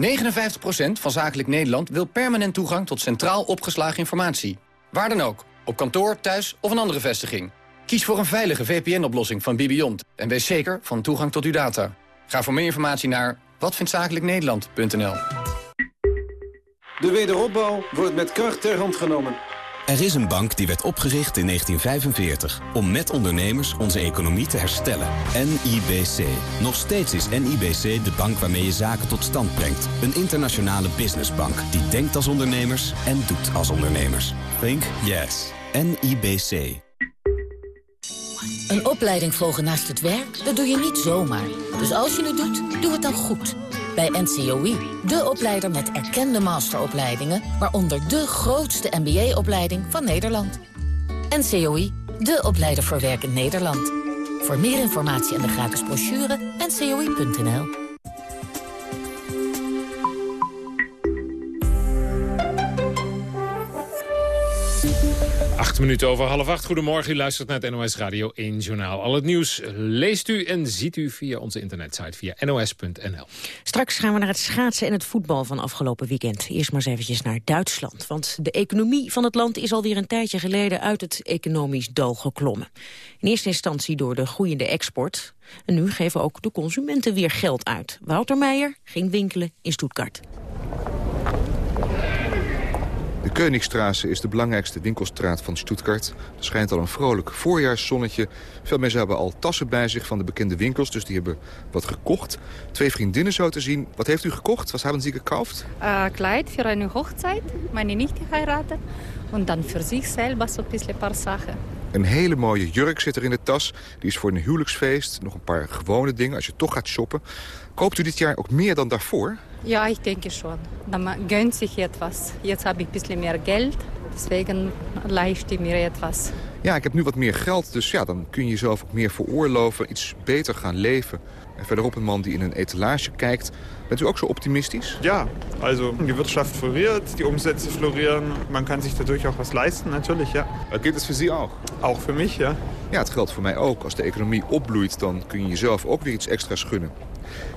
59% van Zakelijk Nederland wil permanent toegang tot centraal opgeslagen informatie. Waar dan ook, op kantoor, thuis of een andere vestiging. Kies voor een veilige VPN-oplossing van Bibiont en wees zeker van toegang tot uw data. Ga voor meer informatie naar watvindtzakelijknederland.nl De wederopbouw wordt met kracht ter hand genomen. Er is een bank die werd opgericht in 1945 om met ondernemers onze economie te herstellen. NIBC. Nog steeds is NIBC de bank waarmee je zaken tot stand brengt. Een internationale businessbank die denkt als ondernemers en doet als ondernemers. Think yes. NIBC. Een opleiding volgen naast het werk, dat doe je niet zomaar. Dus als je het doet, doe het dan goed. Bij NCOI, de opleider met erkende masteropleidingen... waaronder de grootste MBA-opleiding van Nederland. NCOI, de opleider voor werk in Nederland. Voor meer informatie en de gratis brochure, ncoi.nl. Acht minuten over half acht. Goedemorgen, u luistert naar het NOS Radio 1 Journaal. Al het nieuws leest u en ziet u via onze internetsite, via nos.nl. Straks gaan we naar het schaatsen en het voetbal van afgelopen weekend. Eerst maar eens eventjes naar Duitsland. Want de economie van het land is alweer een tijdje geleden uit het economisch dal geklommen. In eerste instantie door de groeiende export. En nu geven ook de consumenten weer geld uit. Wouter Meijer ging winkelen in Stuttgart. De Koenigstraße is de belangrijkste winkelstraat van Stuttgart. Er schijnt al een vrolijk voorjaarszonnetje. Veel mensen hebben al tassen bij zich van de bekende winkels, dus die hebben wat gekocht. Twee vriendinnen zo te zien. Wat heeft u gekocht? Wat hebben ze gekauft? Uh, Kleid voor een hochzeit, meine nicht geheiratet. En dan voor zichzelf bisschen paar Sachen. Een hele mooie jurk zit er in de tas. Die is voor een huwelijksfeest. Nog een paar gewone dingen als je toch gaat shoppen. Koopt u dit jaar ook meer dan daarvoor? Ja, ik denk schon. Dan gönnt sich etwas. Jetzt habe ich ein bisschen mehr Geld. Deswegen leiste ich mir etwas. Ja, ik heb nu wat meer geld, dus ja, dan kun je jezelf ook meer veroorloven, iets beter gaan leven. En verderop een man die in een etalage kijkt. Bent u ook zo optimistisch? Ja, also die Wirtschaft floriert, die Umsätze florieren. Man kann sich dadurch auch was leisten, natürlich, ja. Gilt das für Sie auch? Auch für mich, ja. Ja, het geldt voor mij ook. Als de economie opbloeit, dan kun je jezelf ook weer iets extra's gunnen.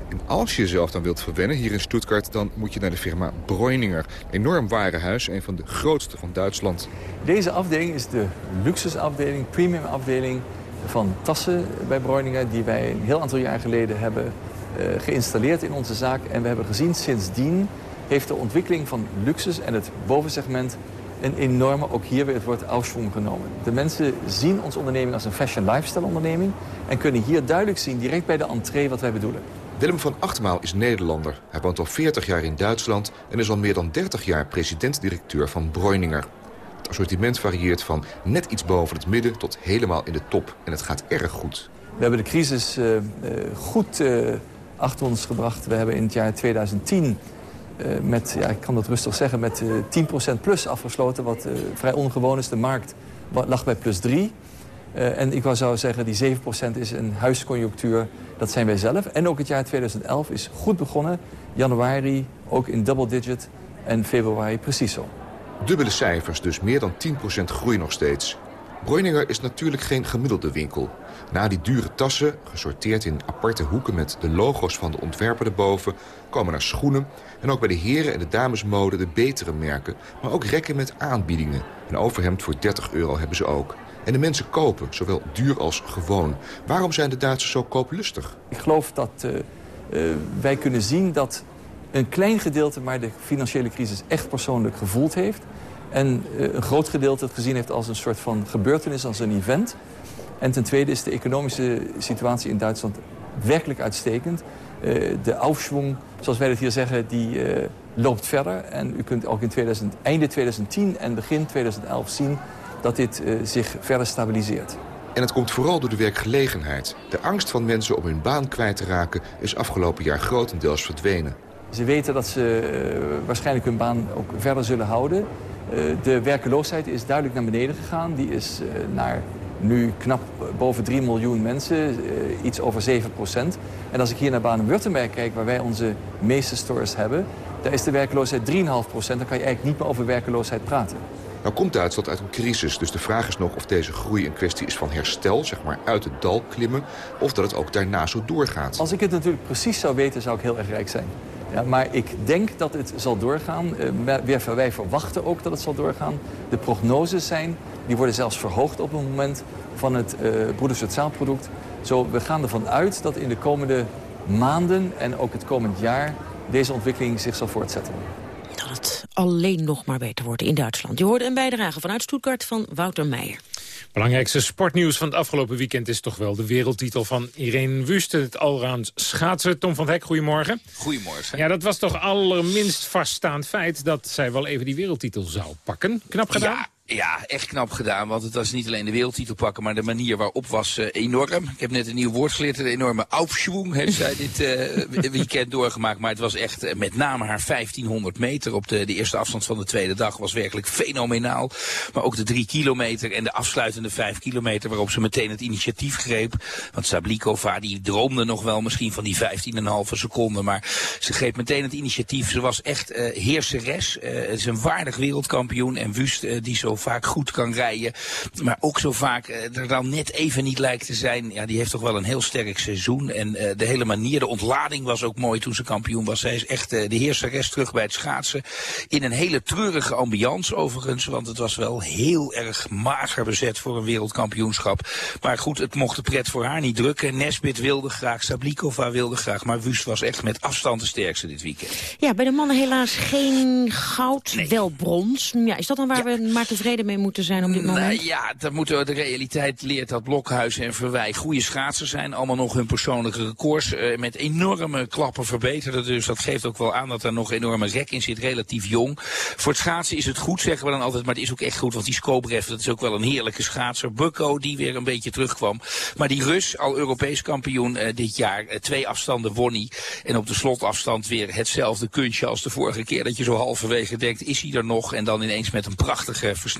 En als je jezelf dan wilt verwennen hier in Stuttgart... dan moet je naar de firma Breuninger. Enorm warenhuis, een van de grootste van Duitsland. Deze afdeling is de luxusafdeling, premium afdeling van tassen bij Breuninger... die wij een heel aantal jaar geleden hebben uh, geïnstalleerd in onze zaak. En we hebben gezien sindsdien heeft de ontwikkeling van luxus en het bovensegment een enorme, ook hier weer het woord aufschwung genomen. De mensen zien onze onderneming als een fashion lifestyle onderneming... en kunnen hier duidelijk zien, direct bij de entree, wat wij bedoelen. Willem van Achtmaal is Nederlander. Hij woont al 40 jaar in Duitsland en is al meer dan 30 jaar president-directeur van Breuninger. Het assortiment varieert van net iets boven het midden tot helemaal in de top. En het gaat erg goed. We hebben de crisis uh, uh, goed uh, achter ons gebracht. We hebben in het jaar 2010 met, ja, ik kan dat rustig zeggen, met 10% plus afgesloten. Wat vrij ongewoon is. De markt lag bij plus 3. En ik zou zeggen, die 7% is een huisconjunctuur dat zijn wij zelf. En ook het jaar 2011 is goed begonnen. Januari ook in double digit en februari precies zo. Dubbele cijfers, dus meer dan 10% groei nog steeds. Breuninger is natuurlijk geen gemiddelde winkel. Na die dure tassen, gesorteerd in aparte hoeken met de logo's van de ontwerper erboven... komen er schoenen en ook bij de heren en de damesmode de betere merken... maar ook rekken met aanbiedingen. Een overhemd voor 30 euro hebben ze ook. En de mensen kopen, zowel duur als gewoon. Waarom zijn de Duitsers zo kooplustig? Ik geloof dat uh, uh, wij kunnen zien dat een klein gedeelte... maar de financiële crisis echt persoonlijk gevoeld heeft. En uh, een groot gedeelte het gezien heeft als een soort van gebeurtenis, als een event. En ten tweede is de economische situatie in Duitsland werkelijk uitstekend. de aufschwung, zoals wij het hier zeggen, die loopt verder. En u kunt ook in 2000, einde 2010 en begin 2011 zien dat dit uh, zich verder stabiliseert. En het komt vooral door de werkgelegenheid. De angst van mensen om hun baan kwijt te raken is afgelopen jaar grotendeels verdwenen. Ze weten dat ze uh, waarschijnlijk hun baan ook verder zullen houden. Uh, de werkeloosheid is duidelijk naar beneden gegaan. Die is naar nu knap boven 3 miljoen mensen, iets over 7 procent. En als ik hier naar Baden-Württemberg kijk, waar wij onze meeste stores hebben... daar is de werkeloosheid 3,5 procent. Dan kan je eigenlijk niet meer over werkeloosheid praten. Nou komt Duitsland uit een crisis, dus de vraag is nog of deze groei een kwestie is van herstel, zeg maar uit het dal klimmen, of dat het ook daarna zo doorgaat. Als ik het natuurlijk precies zou weten, zou ik heel erg rijk zijn. Ja, maar ik denk dat het zal doorgaan. Uh, wij verwachten ook dat het zal doorgaan. De prognoses zijn, die worden zelfs verhoogd op het moment van het uh. Zo, we gaan ervan uit dat in de komende maanden en ook het komend jaar deze ontwikkeling zich zal voortzetten alleen nog maar beter wordt in Duitsland. Je hoorde een bijdrage vanuit Stuttgart van Wouter Meijer. Belangrijkste sportnieuws van het afgelopen weekend is toch wel de wereldtitel van Irene Wust. Het allround schaatsen. Tom van Hek, goedemorgen. Goedemorgen. Ja, dat was toch allerminst vaststaand feit dat zij wel even die wereldtitel zou pakken. Knap gedaan? Ja. Ja, echt knap gedaan, want het was niet alleen de wereldtitel pakken, maar de manier waarop was uh, enorm. Ik heb net een nieuw woord geleerd, een enorme aufschwung heeft zij dit uh, weekend doorgemaakt. Maar het was echt uh, met name haar 1500 meter op de, de eerste afstand van de tweede dag was werkelijk fenomenaal. Maar ook de drie kilometer en de afsluitende vijf kilometer waarop ze meteen het initiatief greep. Want Sablikova die droomde nog wel misschien van die 15,5 seconden, maar ze greep meteen het initiatief. Ze was echt heerseres. het is een waardig wereldkampioen en Wust die zo vaak goed kan rijden. Maar ook zo vaak uh, er dan net even niet lijkt te zijn. Ja, die heeft toch wel een heel sterk seizoen. En uh, de hele manier, de ontlading was ook mooi toen ze kampioen was. Zij is echt uh, de heerseres terug bij het schaatsen. In een hele treurige ambiance overigens. Want het was wel heel erg mager bezet voor een wereldkampioenschap. Maar goed, het mocht de pret voor haar niet drukken. Nesbit wilde graag, Sablikova wilde graag. Maar Wust was echt met afstand de sterkste dit weekend. Ja, bij de mannen helaas geen goud, nee. wel brons. Ja, is dat dan waar ja. we maar tevreden mee moeten zijn op dit moment? Nou ja, dat moeten we, de realiteit leert dat Blokhuizen en Verwij goede schaatsers zijn. Allemaal nog hun persoonlijke records uh, met enorme klappen verbeteren. Dus dat geeft ook wel aan dat er nog enorme rek in zit, relatief jong. Voor het schaatsen is het goed, zeggen we dan altijd. Maar het is ook echt goed, want die Skobrev, dat is ook wel een heerlijke schaatser. Bukko, die weer een beetje terugkwam. Maar die Rus, al Europees kampioen uh, dit jaar, uh, twee afstanden won hij. En op de slotafstand weer hetzelfde kunstje als de vorige keer. Dat je zo halverwege denkt, is hij er nog? En dan ineens met een prachtige versnelling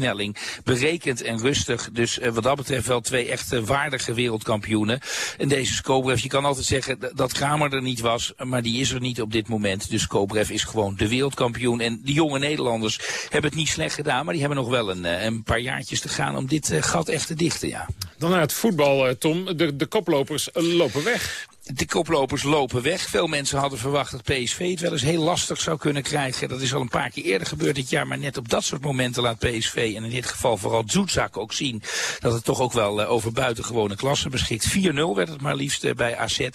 Berekend en rustig. Dus wat dat betreft wel twee echte waardige wereldkampioenen. En deze Skobrev, je kan altijd zeggen dat Kramer er niet was, maar die is er niet op dit moment. Dus Skobrev is gewoon de wereldkampioen. En die jonge Nederlanders hebben het niet slecht gedaan, maar die hebben nog wel een, een paar jaartjes te gaan om dit gat echt te dichten, ja. Dan naar het voetbal, Tom. De, de koplopers lopen weg de koplopers lopen weg. Veel mensen hadden verwacht dat PSV het wel eens heel lastig zou kunnen krijgen. Dat is al een paar keer eerder gebeurd dit jaar. Maar net op dat soort momenten laat PSV, en in dit geval vooral Zoetzak ook zien... dat het toch ook wel uh, over buitengewone klassen beschikt. 4-0 werd het maar liefst uh, bij AZ.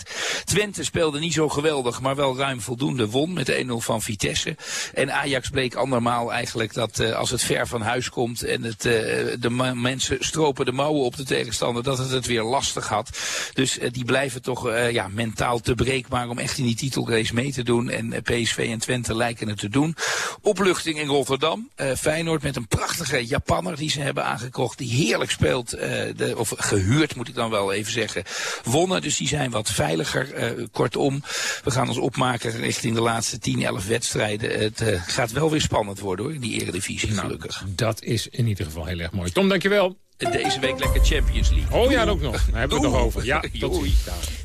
Twente speelde niet zo geweldig, maar wel ruim voldoende won met 1-0 van Vitesse. En Ajax bleek andermaal eigenlijk dat uh, als het ver van huis komt... en het, de mensen stropen de mouwen op de tegenstander, dat het het weer lastig had. Dus die blijven toch... ja, mentaal te breekbaar om echt in die titelrace mee te doen. En eh, PSV en Twente lijken het te doen. Opluchting in Rotterdam. Uh, Feyenoord met een prachtige Japanner die ze hebben aangekocht. Die heerlijk speelt. Uh, de, of gehuurd moet ik dan wel even zeggen. Wonnen, dus die zijn wat veiliger. Uh, kortom, we gaan ons opmaken richting de laatste 10, 11 wedstrijden. Het gaat wel weer spannend worden hoor, in die eredivisie nou, gelukkig. Dat is in ieder geval heel erg mooi. Tom, dankjewel deze week lekker Champions League. Oh ja, ook nog. Daar hebben we het nog over. Ja, tot.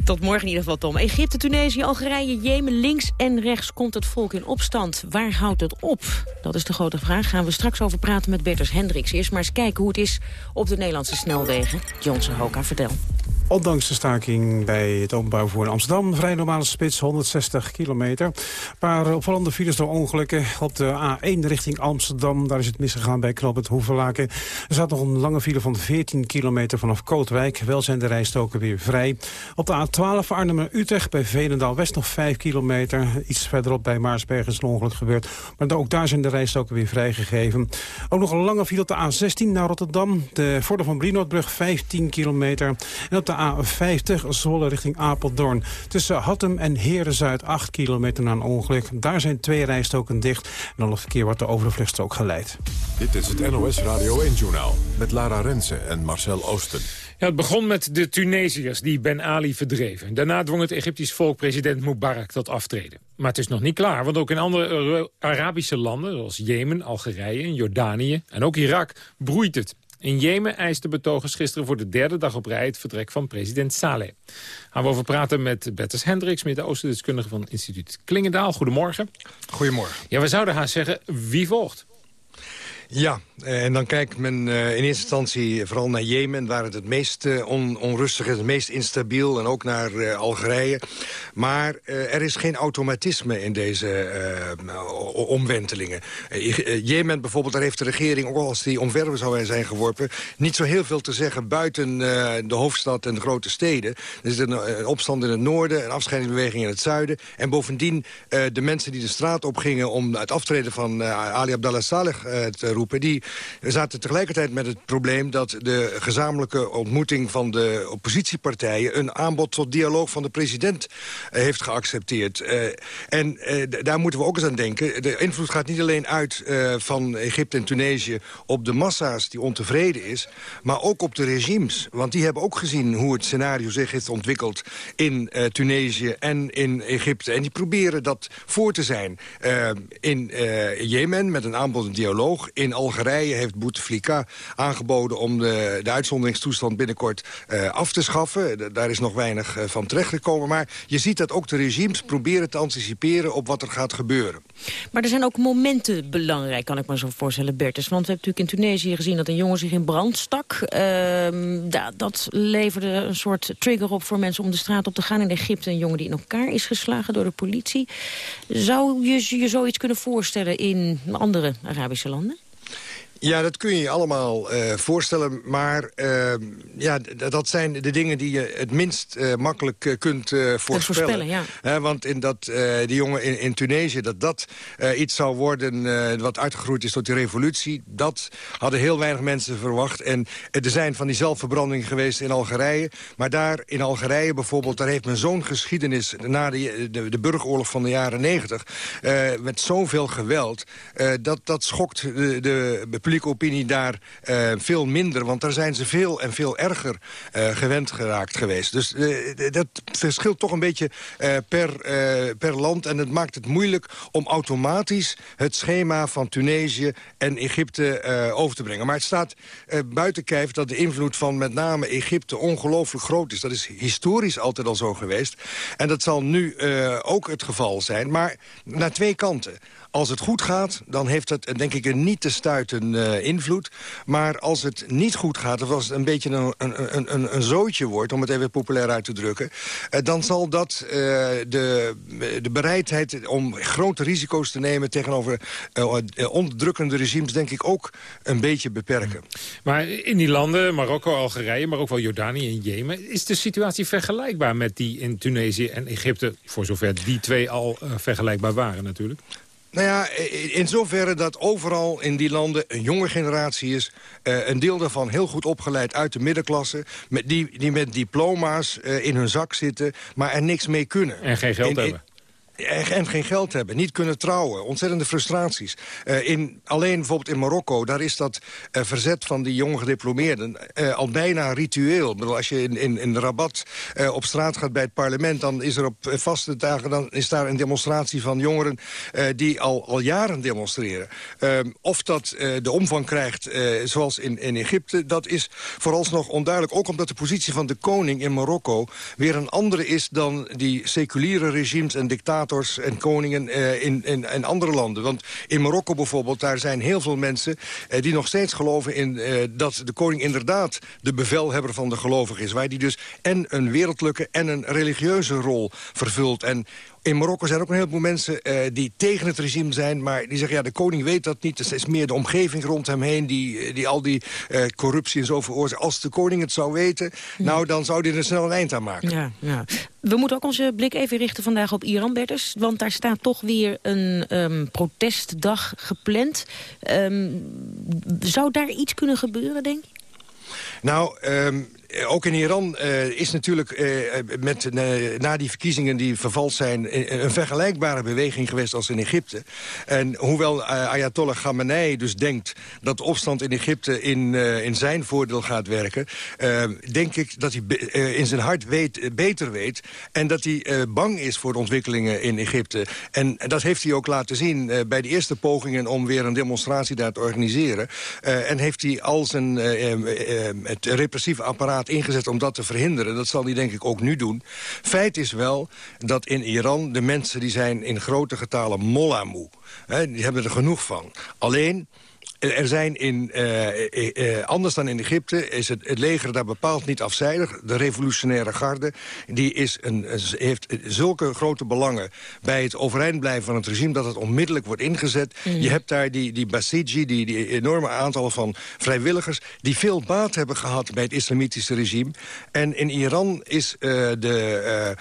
Tot morgen in ieder geval, Tom. Egypte, Tunesië, Algerije, Jemen. Links en rechts komt het volk in opstand. Waar houdt het op? Dat is de grote vraag. Gaan we straks over praten met Bertus Hendricks. Eerst maar eens kijken hoe het is op de Nederlandse snelwegen. Johnson Hoka, vertel. Ondanks de staking bij het openbaar vervoer in Amsterdam... vrij normale spits, 160 kilometer. Een paar opvallende files door ongelukken. Op de A1 richting Amsterdam, daar is het misgegaan bij knooppunt Hoevelaken. Er staat nog een lange file van 14 kilometer vanaf Kootwijk. Wel zijn de rijstoken weer vrij. Op de A12 Arnhem-Utrecht bij Veenendaal-West nog 5 kilometer. Iets verderop bij Maarsberg is een ongeluk gebeurd. Maar ook daar zijn de rijstoken weer vrijgegeven. Ook nog een lange file op de A16 naar Rotterdam. De Vorden van Brienoordbrug 15 kilometer. En op de A50 Zwolle richting Apeldoorn. Tussen Hattem en Herenzuid 8 kilometer na een ongeluk. Daar zijn twee rijstoken dicht. En al het verkeer wordt de over de geleid. Dit is het NOS Radio 1-journaal met Lara Rensen en Marcel Oosten. Ja, het begon met de Tunesiërs die Ben Ali verdreven. Daarna dwong het Egyptisch volk president Mubarak tot aftreden. Maar het is nog niet klaar, want ook in andere Arabische landen... zoals Jemen, Algerije, Jordanië en ook Irak broeit het. In Jemen eisten betogers gisteren voor de derde dag op rij... het vertrek van president Saleh. Gaan we over praten met Bertus Hendricks... Midden-Oosten-deskundige van instituut Klingendaal. Goedemorgen. Goedemorgen. Ja, we zouden haast zeggen, wie volgt? Ja, en dan kijkt men uh, in eerste instantie vooral naar Jemen... waar het het meest on, onrustig is, het meest instabiel... en ook naar Algerije. Maar er is geen automatisme in deze omwentelingen. Jemen bijvoorbeeld, daar heeft de regering... ook als die omver zou zijn geworpen... niet zo heel veel te zeggen buiten de hoofdstad en de grote steden. Er is een, opstand in het noorden, een afscheidingsbeweging in het zuiden... en bovendien de mensen die de straat opgingen... om het aftreden van Ali Abdallah Saleh te roepen... die zaten tegelijkertijd met het probleem... dat de gezamenlijke ontmoeting van de oppositiepartijen... een aanbod tot dialoog van de president uh, heeft geaccepteerd. Uh, en uh, daar moeten we ook eens aan denken. De invloed gaat niet alleen uit van Egypte en Tunesië... op de massa's die ontevreden is, maar ook op de regimes. Want die hebben ook gezien hoe het scenario zich heeft ontwikkeld... in Tunesië en in Egypte. En die proberen dat voor te zijn. in Jemen met een aanbod en dialoog. In Algerije heeft Bouteflika aangeboden om de, de uitzonderingstoestand binnenkort uh, af te schaffen. daar is nog weinig uh, van terechtgekomen. Maar je ziet dat ook de regimes proberen te anticiperen op wat er gaat gebeuren. Maar er zijn ook momenten belangrijk, kan ik me zo voorstellen, Bertus. Want we hebben natuurlijk in Tunesië gezien dat een jongen zich in brand stak. Uh, dat leverde een soort trigger op voor mensen om de straat op te gaan. In Egypte een jongen die in elkaar is geslagen door de politie. Zou je je zoiets kunnen voorstellen in andere Arabische landen? Ja, dat kun je je allemaal uh, voorstellen. Maar uh, ja, dat zijn de dingen die je het minst uh, makkelijk kunt voorspellen. voorspellen ja. want in dat, die jongen in, in, Tunesië, dat dat iets zou worden... wat uitgegroeid is tot die revolutie... dat hadden heel weinig mensen verwacht. En er zijn van die zelfverbrandingen geweest in Algerije. Maar daar in Algerije bijvoorbeeld... daar heeft men zo'n geschiedenis na de, de, de, burgeroorlog van de jaren negentig... met zoveel geweld, dat, dat schokt de, de publieke opinie daar veel minder. Want daar zijn ze veel en veel erger gewend geraakt geweest. Dus dat verschilt toch een beetje per, per land. En het maakt het moeilijk om automatisch het schema van Tunesië en Egypte over te brengen. Maar het staat buiten kijf dat de invloed van met name Egypte ongelooflijk groot is. Dat is historisch altijd al zo geweest. En dat zal nu ook het geval zijn. Maar naar twee kanten. Als het goed gaat, dan heeft het denk ik een niet te stuiten uh, invloed. Maar als het niet goed gaat, of als het een beetje een, een, een, een zootje wordt... om het even populair uit te drukken... Uh, dan zal dat uh, de, de bereidheid om grote risico's te nemen... tegenover onderdrukkende regimes, denk ik, ook een beetje beperken. Maar in die landen, Marokko, Algerije, maar ook wel Jordanië en Jemen... is de situatie vergelijkbaar met die in Tunesië en Egypte... voor zover die twee al vergelijkbaar waren natuurlijk? Nou ja, in zoverre dat overal in die landen een jonge generatie is... Uh, een deel daarvan heel goed opgeleid uit de middenklasse... Met die, die met diploma's uh, in hun zak zitten, maar er niks mee kunnen. En geen geld in, hebben en geen geld hebben, niet kunnen trouwen. Ontzettende frustraties. Uh, in, alleen bijvoorbeeld in Marokko, daar is dat uh, verzet van die jonge gediplomeerden uh, al bijna ritueel. Als je in, in, in Rabat op straat gaat bij het parlement... dan is er op vaste dagen dan is daar een demonstratie van jongeren... die al, al jaren demonstreren. Of dat de omvang krijgt zoals in, in Egypte, dat is vooralsnog onduidelijk. Ook omdat de positie van de koning in Marokko weer een andere is... dan die seculiere regimes en dictators en koningen uh, in, in, andere landen. Want in Marokko bijvoorbeeld, daar zijn heel veel mensen... Uh, die nog steeds geloven in uh, dat de koning inderdaad de bevelhebber van de gelovigen is. Waar die dus en een wereldlijke en een religieuze rol vervult. En in Marokko zijn ook een heleboel mensen uh, die tegen het regime zijn... maar die zeggen, ja, de koning weet dat niet. Het is meer de omgeving rond hem heen die, die al die uh, corruptie en zo veroorzaakt. Als de koning het zou weten, ja. nou, dan zou hij er snel een eind aan maken. Ja, ja. We moeten ook onze blik even richten vandaag op Iran, Bertus. Want daar staat toch weer een um, protestdag gepland. Um, zou daar iets kunnen gebeuren, denk je? Nou, um, ook in Iran uh, is natuurlijk uh, met, na die verkiezingen die vervald zijn... een vergelijkbare beweging geweest als in Egypte. En hoewel Ayatollah Khamenei dus denkt dat de opstand in Egypte in, in zijn voordeel gaat werken... denk ik dat hij in zijn hart weet, beter weet... en dat hij bang is voor de ontwikkelingen in Egypte. En dat heeft hij ook laten zien bij de eerste pogingen... om weer een demonstratie daar te organiseren. en heeft hij al zijn het repressieve apparaat ingezet om dat te verhinderen. Dat zal hij denk ik ook nu doen. Feit is wel dat in Iran de mensen die zijn in grote getalen mollamoe. Die hebben er genoeg van. Alleen er zijn in, uh, uh, anders dan in Egypte, is het, het, leger daar bepaald niet afzijdig. De revolutionaire garde die is een, heeft zulke grote belangen bij het overeind blijven van het regime... dat het onmiddellijk wordt ingezet. Mm. Je hebt daar die, die Basiji, die, die enorme aantallen van vrijwilligers... die veel baat hebben gehad bij het islamitische regime. En in Iran is de,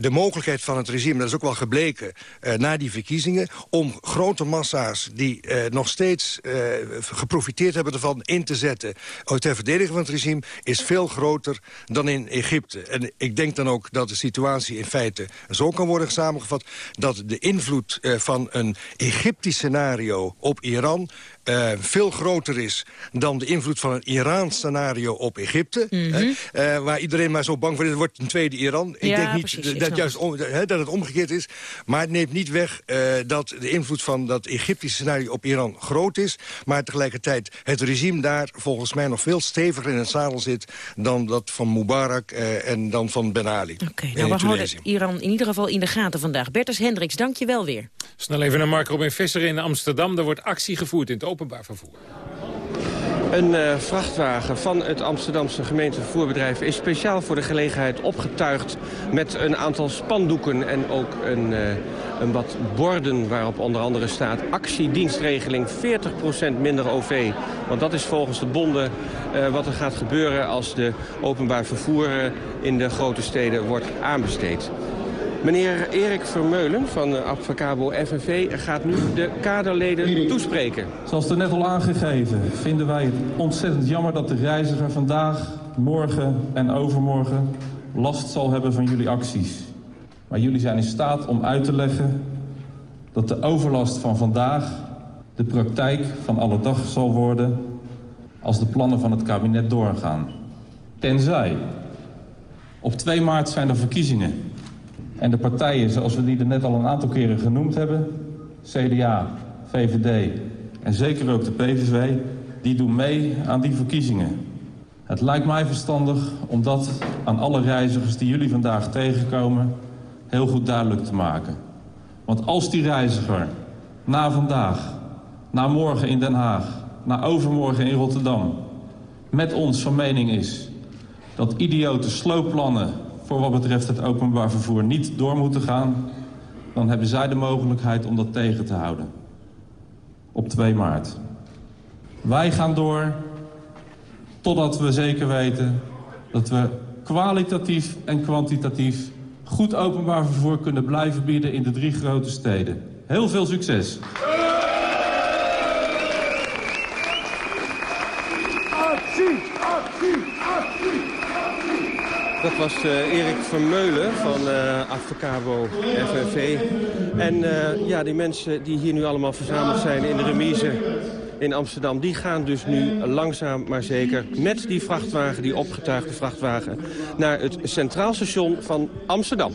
de mogelijkheid van het regime, dat is ook wel gebleken... na die verkiezingen, om grote massa's die nog steeds uh, geprofiteerd hebben ervan in te zetten... ter verdediging van het regime, is veel groter dan in Egypte. En ik denk dan ook dat de situatie in feite zo kan worden samengevat... dat de invloed uh, van een Egyptisch scenario op Iran uh, veel groter is dan de invloed van een Iraans scenario op Egypte. Mm -hmm. uh, waar iedereen maar zo bang voor is, het wordt een tweede Iran. Ik ja, denk niet precies, dat, juist om, he, dat het omgekeerd is. Maar het neemt niet weg uh, dat de invloed van dat Egyptische scenario op Iran groot is. Maar tegelijkertijd het regime daar volgens mij nog veel steviger in het zadel zit... dan dat van Mubarak en dan van Ben Ali. Oké, okay, nou, we houden Iran in ieder geval in de gaten vandaag. Bertus Hendricks, dank je wel weer. Snel even naar Mark Robin Visser in Amsterdam. Er wordt actie gevoerd in het openbaar vervoer. Een uh, vrachtwagen van het Amsterdamse gemeentevervoerbedrijf is speciaal voor de gelegenheid opgetuigd met een aantal spandoeken en ook een, uh, een wat borden waarop onder andere staat actiedienstregeling 40% minder OV. Want dat is volgens de bonden uh, wat er gaat gebeuren als de openbaar vervoer in de grote steden wordt aanbesteed. Meneer Erik Vermeulen van Advocabo FNV gaat nu de kaderleden toespreken. Zoals er net al aangegeven vinden wij het ontzettend jammer dat de reiziger vandaag, morgen en overmorgen last zal hebben van jullie acties. Maar jullie zijn in staat om uit te leggen dat de overlast van vandaag de praktijk van alle dag zal worden als de plannen van het kabinet doorgaan. Tenzij. Op 2 maart zijn er verkiezingen. En de partijen, zoals we die er net al een aantal keren genoemd hebben... CDA, VVD en zeker ook de PVV, die doen mee aan die verkiezingen. Het lijkt mij verstandig om dat aan alle reizigers die jullie vandaag tegenkomen... heel goed duidelijk te maken. Want als die reiziger na vandaag, na morgen in Den Haag... na overmorgen in Rotterdam met ons van mening is... dat idiote sloopplannen voor wat betreft het openbaar vervoer niet door moeten gaan... dan hebben zij de mogelijkheid om dat tegen te houden. Op 2 maart. Wij gaan door totdat we zeker weten dat we kwalitatief en kwantitatief goed openbaar vervoer kunnen blijven bieden in de drie grote steden. Heel veel succes! Dat was uh, Erik Vermeulen van uh, Advocabo FNV. En uh, ja, die mensen die hier nu allemaal verzameld zijn in de remise in Amsterdam... die gaan dus nu langzaam maar zeker met die vrachtwagen, die opgetuigde vrachtwagen... naar het Centraal Station van Amsterdam.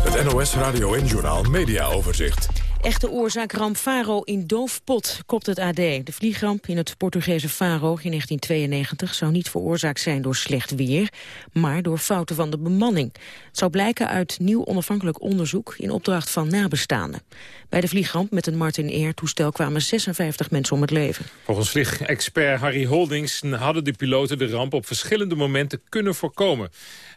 Het NOS Radio en Journaal Media Overzicht. Echte oorzaak ramp Faro in doofpot, kopt het AD. De vliegramp in het Portugese Faro in 1992 zou niet veroorzaakt zijn door slecht weer, maar door fouten van de bemanning. Het zou blijken uit nieuw onafhankelijk onderzoek in opdracht van nabestaanden. Bij de vliegramp met een Martin Air-toestel kwamen 56 mensen om het leven. Volgens vliegexpert Harry Holdings hadden de piloten de ramp op verschillende momenten kunnen voorkomen.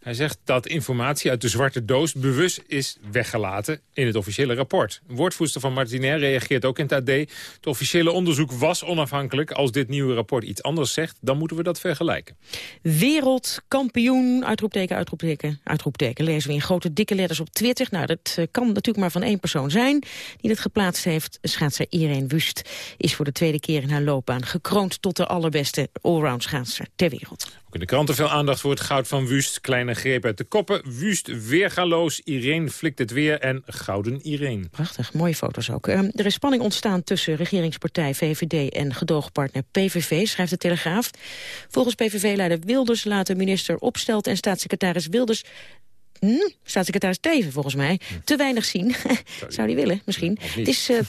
Hij zegt dat informatie uit de zwarte doos bewust is weggelaten in het officiële rapport. Woordvoerster van Martinair reageert ook in het AD. Het officiële onderzoek was onafhankelijk. Als dit nieuwe rapport iets anders zegt, dan moeten we dat vergelijken. Wereldkampioen, uitroepteken, uitroepteken, uitroepteken. Lezen we in grote dikke letters op Twitter. Nou, dat eh, kan natuurlijk maar van één persoon zijn die het geplaatst heeft. Schaatser Irene Wust is voor de tweede keer in haar loopbaan gekroond tot de allerbeste allround schaatser ter wereld. Ook in de kranten veel aandacht voor het goud van Wust. Kleine greep uit de koppen. Wust weergaloos. Irene flikt het weer en gouden Irene. Prachtig, mooie foto's ook. Ehm, er is spanning ontstaan tussen regeringspartij VVD en gedoogpartner PVV, schrijft de Telegraaf. Volgens PVV-leider Wilders laten minister Opstelt en staatssecretaris Wilders Hm, staatssecretaris Teven volgens mij, te weinig zien. Zou die willen, misschien. Het is uh,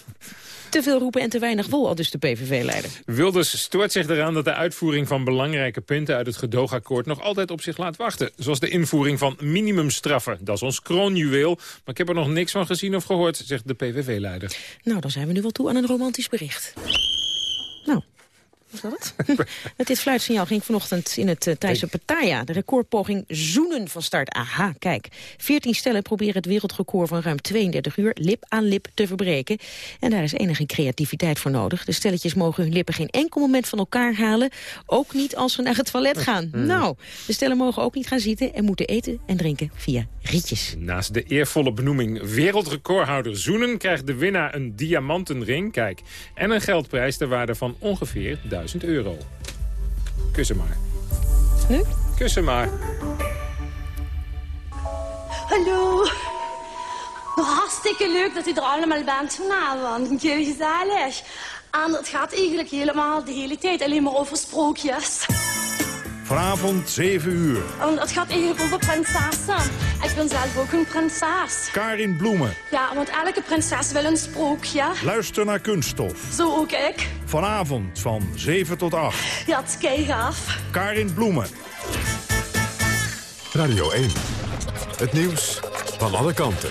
te veel roepen en te weinig wol, al dus de PVV-leider. Wilders stoort zich eraan dat de uitvoering van belangrijke punten uit het gedoogakkoord nog altijd op zich laat wachten. Zoals de invoering van minimumstraffen. Dat is ons kroonjuweel. Maar ik heb er nog niks van gezien of gehoord, zegt de PVV-leider. Nou, dan zijn we nu wel toe aan een romantisch bericht. Nou, was dat Met dit fluitsignaal ging vanochtend in het uh, Thaise Pattaya... de recordpoging zoenen van start. Aha, kijk. 14 stellen proberen het wereldrecord van ruim 32 uur... lip aan lip te verbreken. En daar is enige creativiteit voor nodig. De stelletjes mogen hun lippen geen enkel moment van elkaar halen. Ook niet als ze naar het toilet gaan. Mm. Nou, de stellen mogen ook niet gaan zitten... en moeten eten en drinken via rietjes. Naast de eervolle benoeming wereldrecordhouder zoenen... krijgt de winnaar een diamanten ring, kijk. En een geldprijs ter waarde van ongeveer 1000 euro. Kussen maar. Nu? Kussen maar. Hallo. Hartstikke leuk dat u er allemaal bent vanavond. Heel gezellig. En het gaat eigenlijk helemaal de hele tijd alleen maar over sprookjes. Vanavond 7 uur. En het gaat eigenlijk over prinsessen. Ik ben zelf ook een prinses. Karin Bloemen. Ja, want elke prinses wil een sprookje. Luister naar kunststof. Zo ook ik. Vanavond van 7 tot 8. Ja, het is. Karin Bloemen. Radio 1. Het nieuws van alle kanten.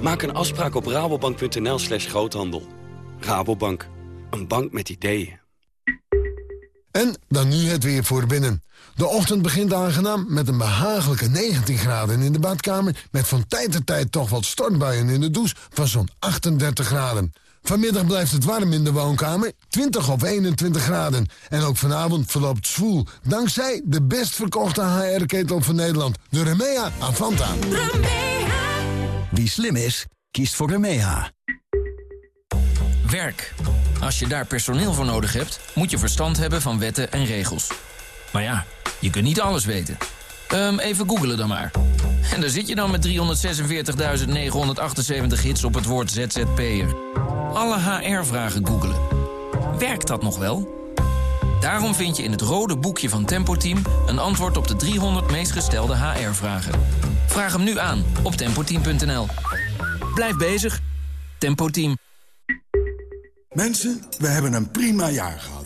Maak een afspraak op rabobank.nl slash groothandel. Rabobank, een bank met ideeën. En dan nu het weer voor binnen. De ochtend begint aangenaam met een behagelijke 19 graden in de badkamer... met van tijd tot tijd toch wat stortbuien in de douche van zo'n 38 graden. Vanmiddag blijft het warm in de woonkamer, 20 of 21 graden. En ook vanavond verloopt zwoel, dankzij de best verkochte HR-ketel van Nederland... de Remea Avanta. Remea. Wie slim is, kiest voor Remea. Werk. Als je daar personeel voor nodig hebt, moet je verstand hebben van wetten en regels. Maar ja, je kunt niet alles weten. Um, even googelen dan maar. En daar zit je dan met 346.978 hits op het woord ZZP'er. Alle HR-vragen googelen. Werkt dat nog wel? Daarom vind je in het rode boekje van Tempo Team... een antwoord op de 300 meest gestelde HR-vragen. Vraag hem nu aan op tempoteam.nl. Blijf bezig. Tempo Team. Mensen, we hebben een prima jaar gehad.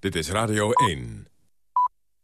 Dit is Radio 1.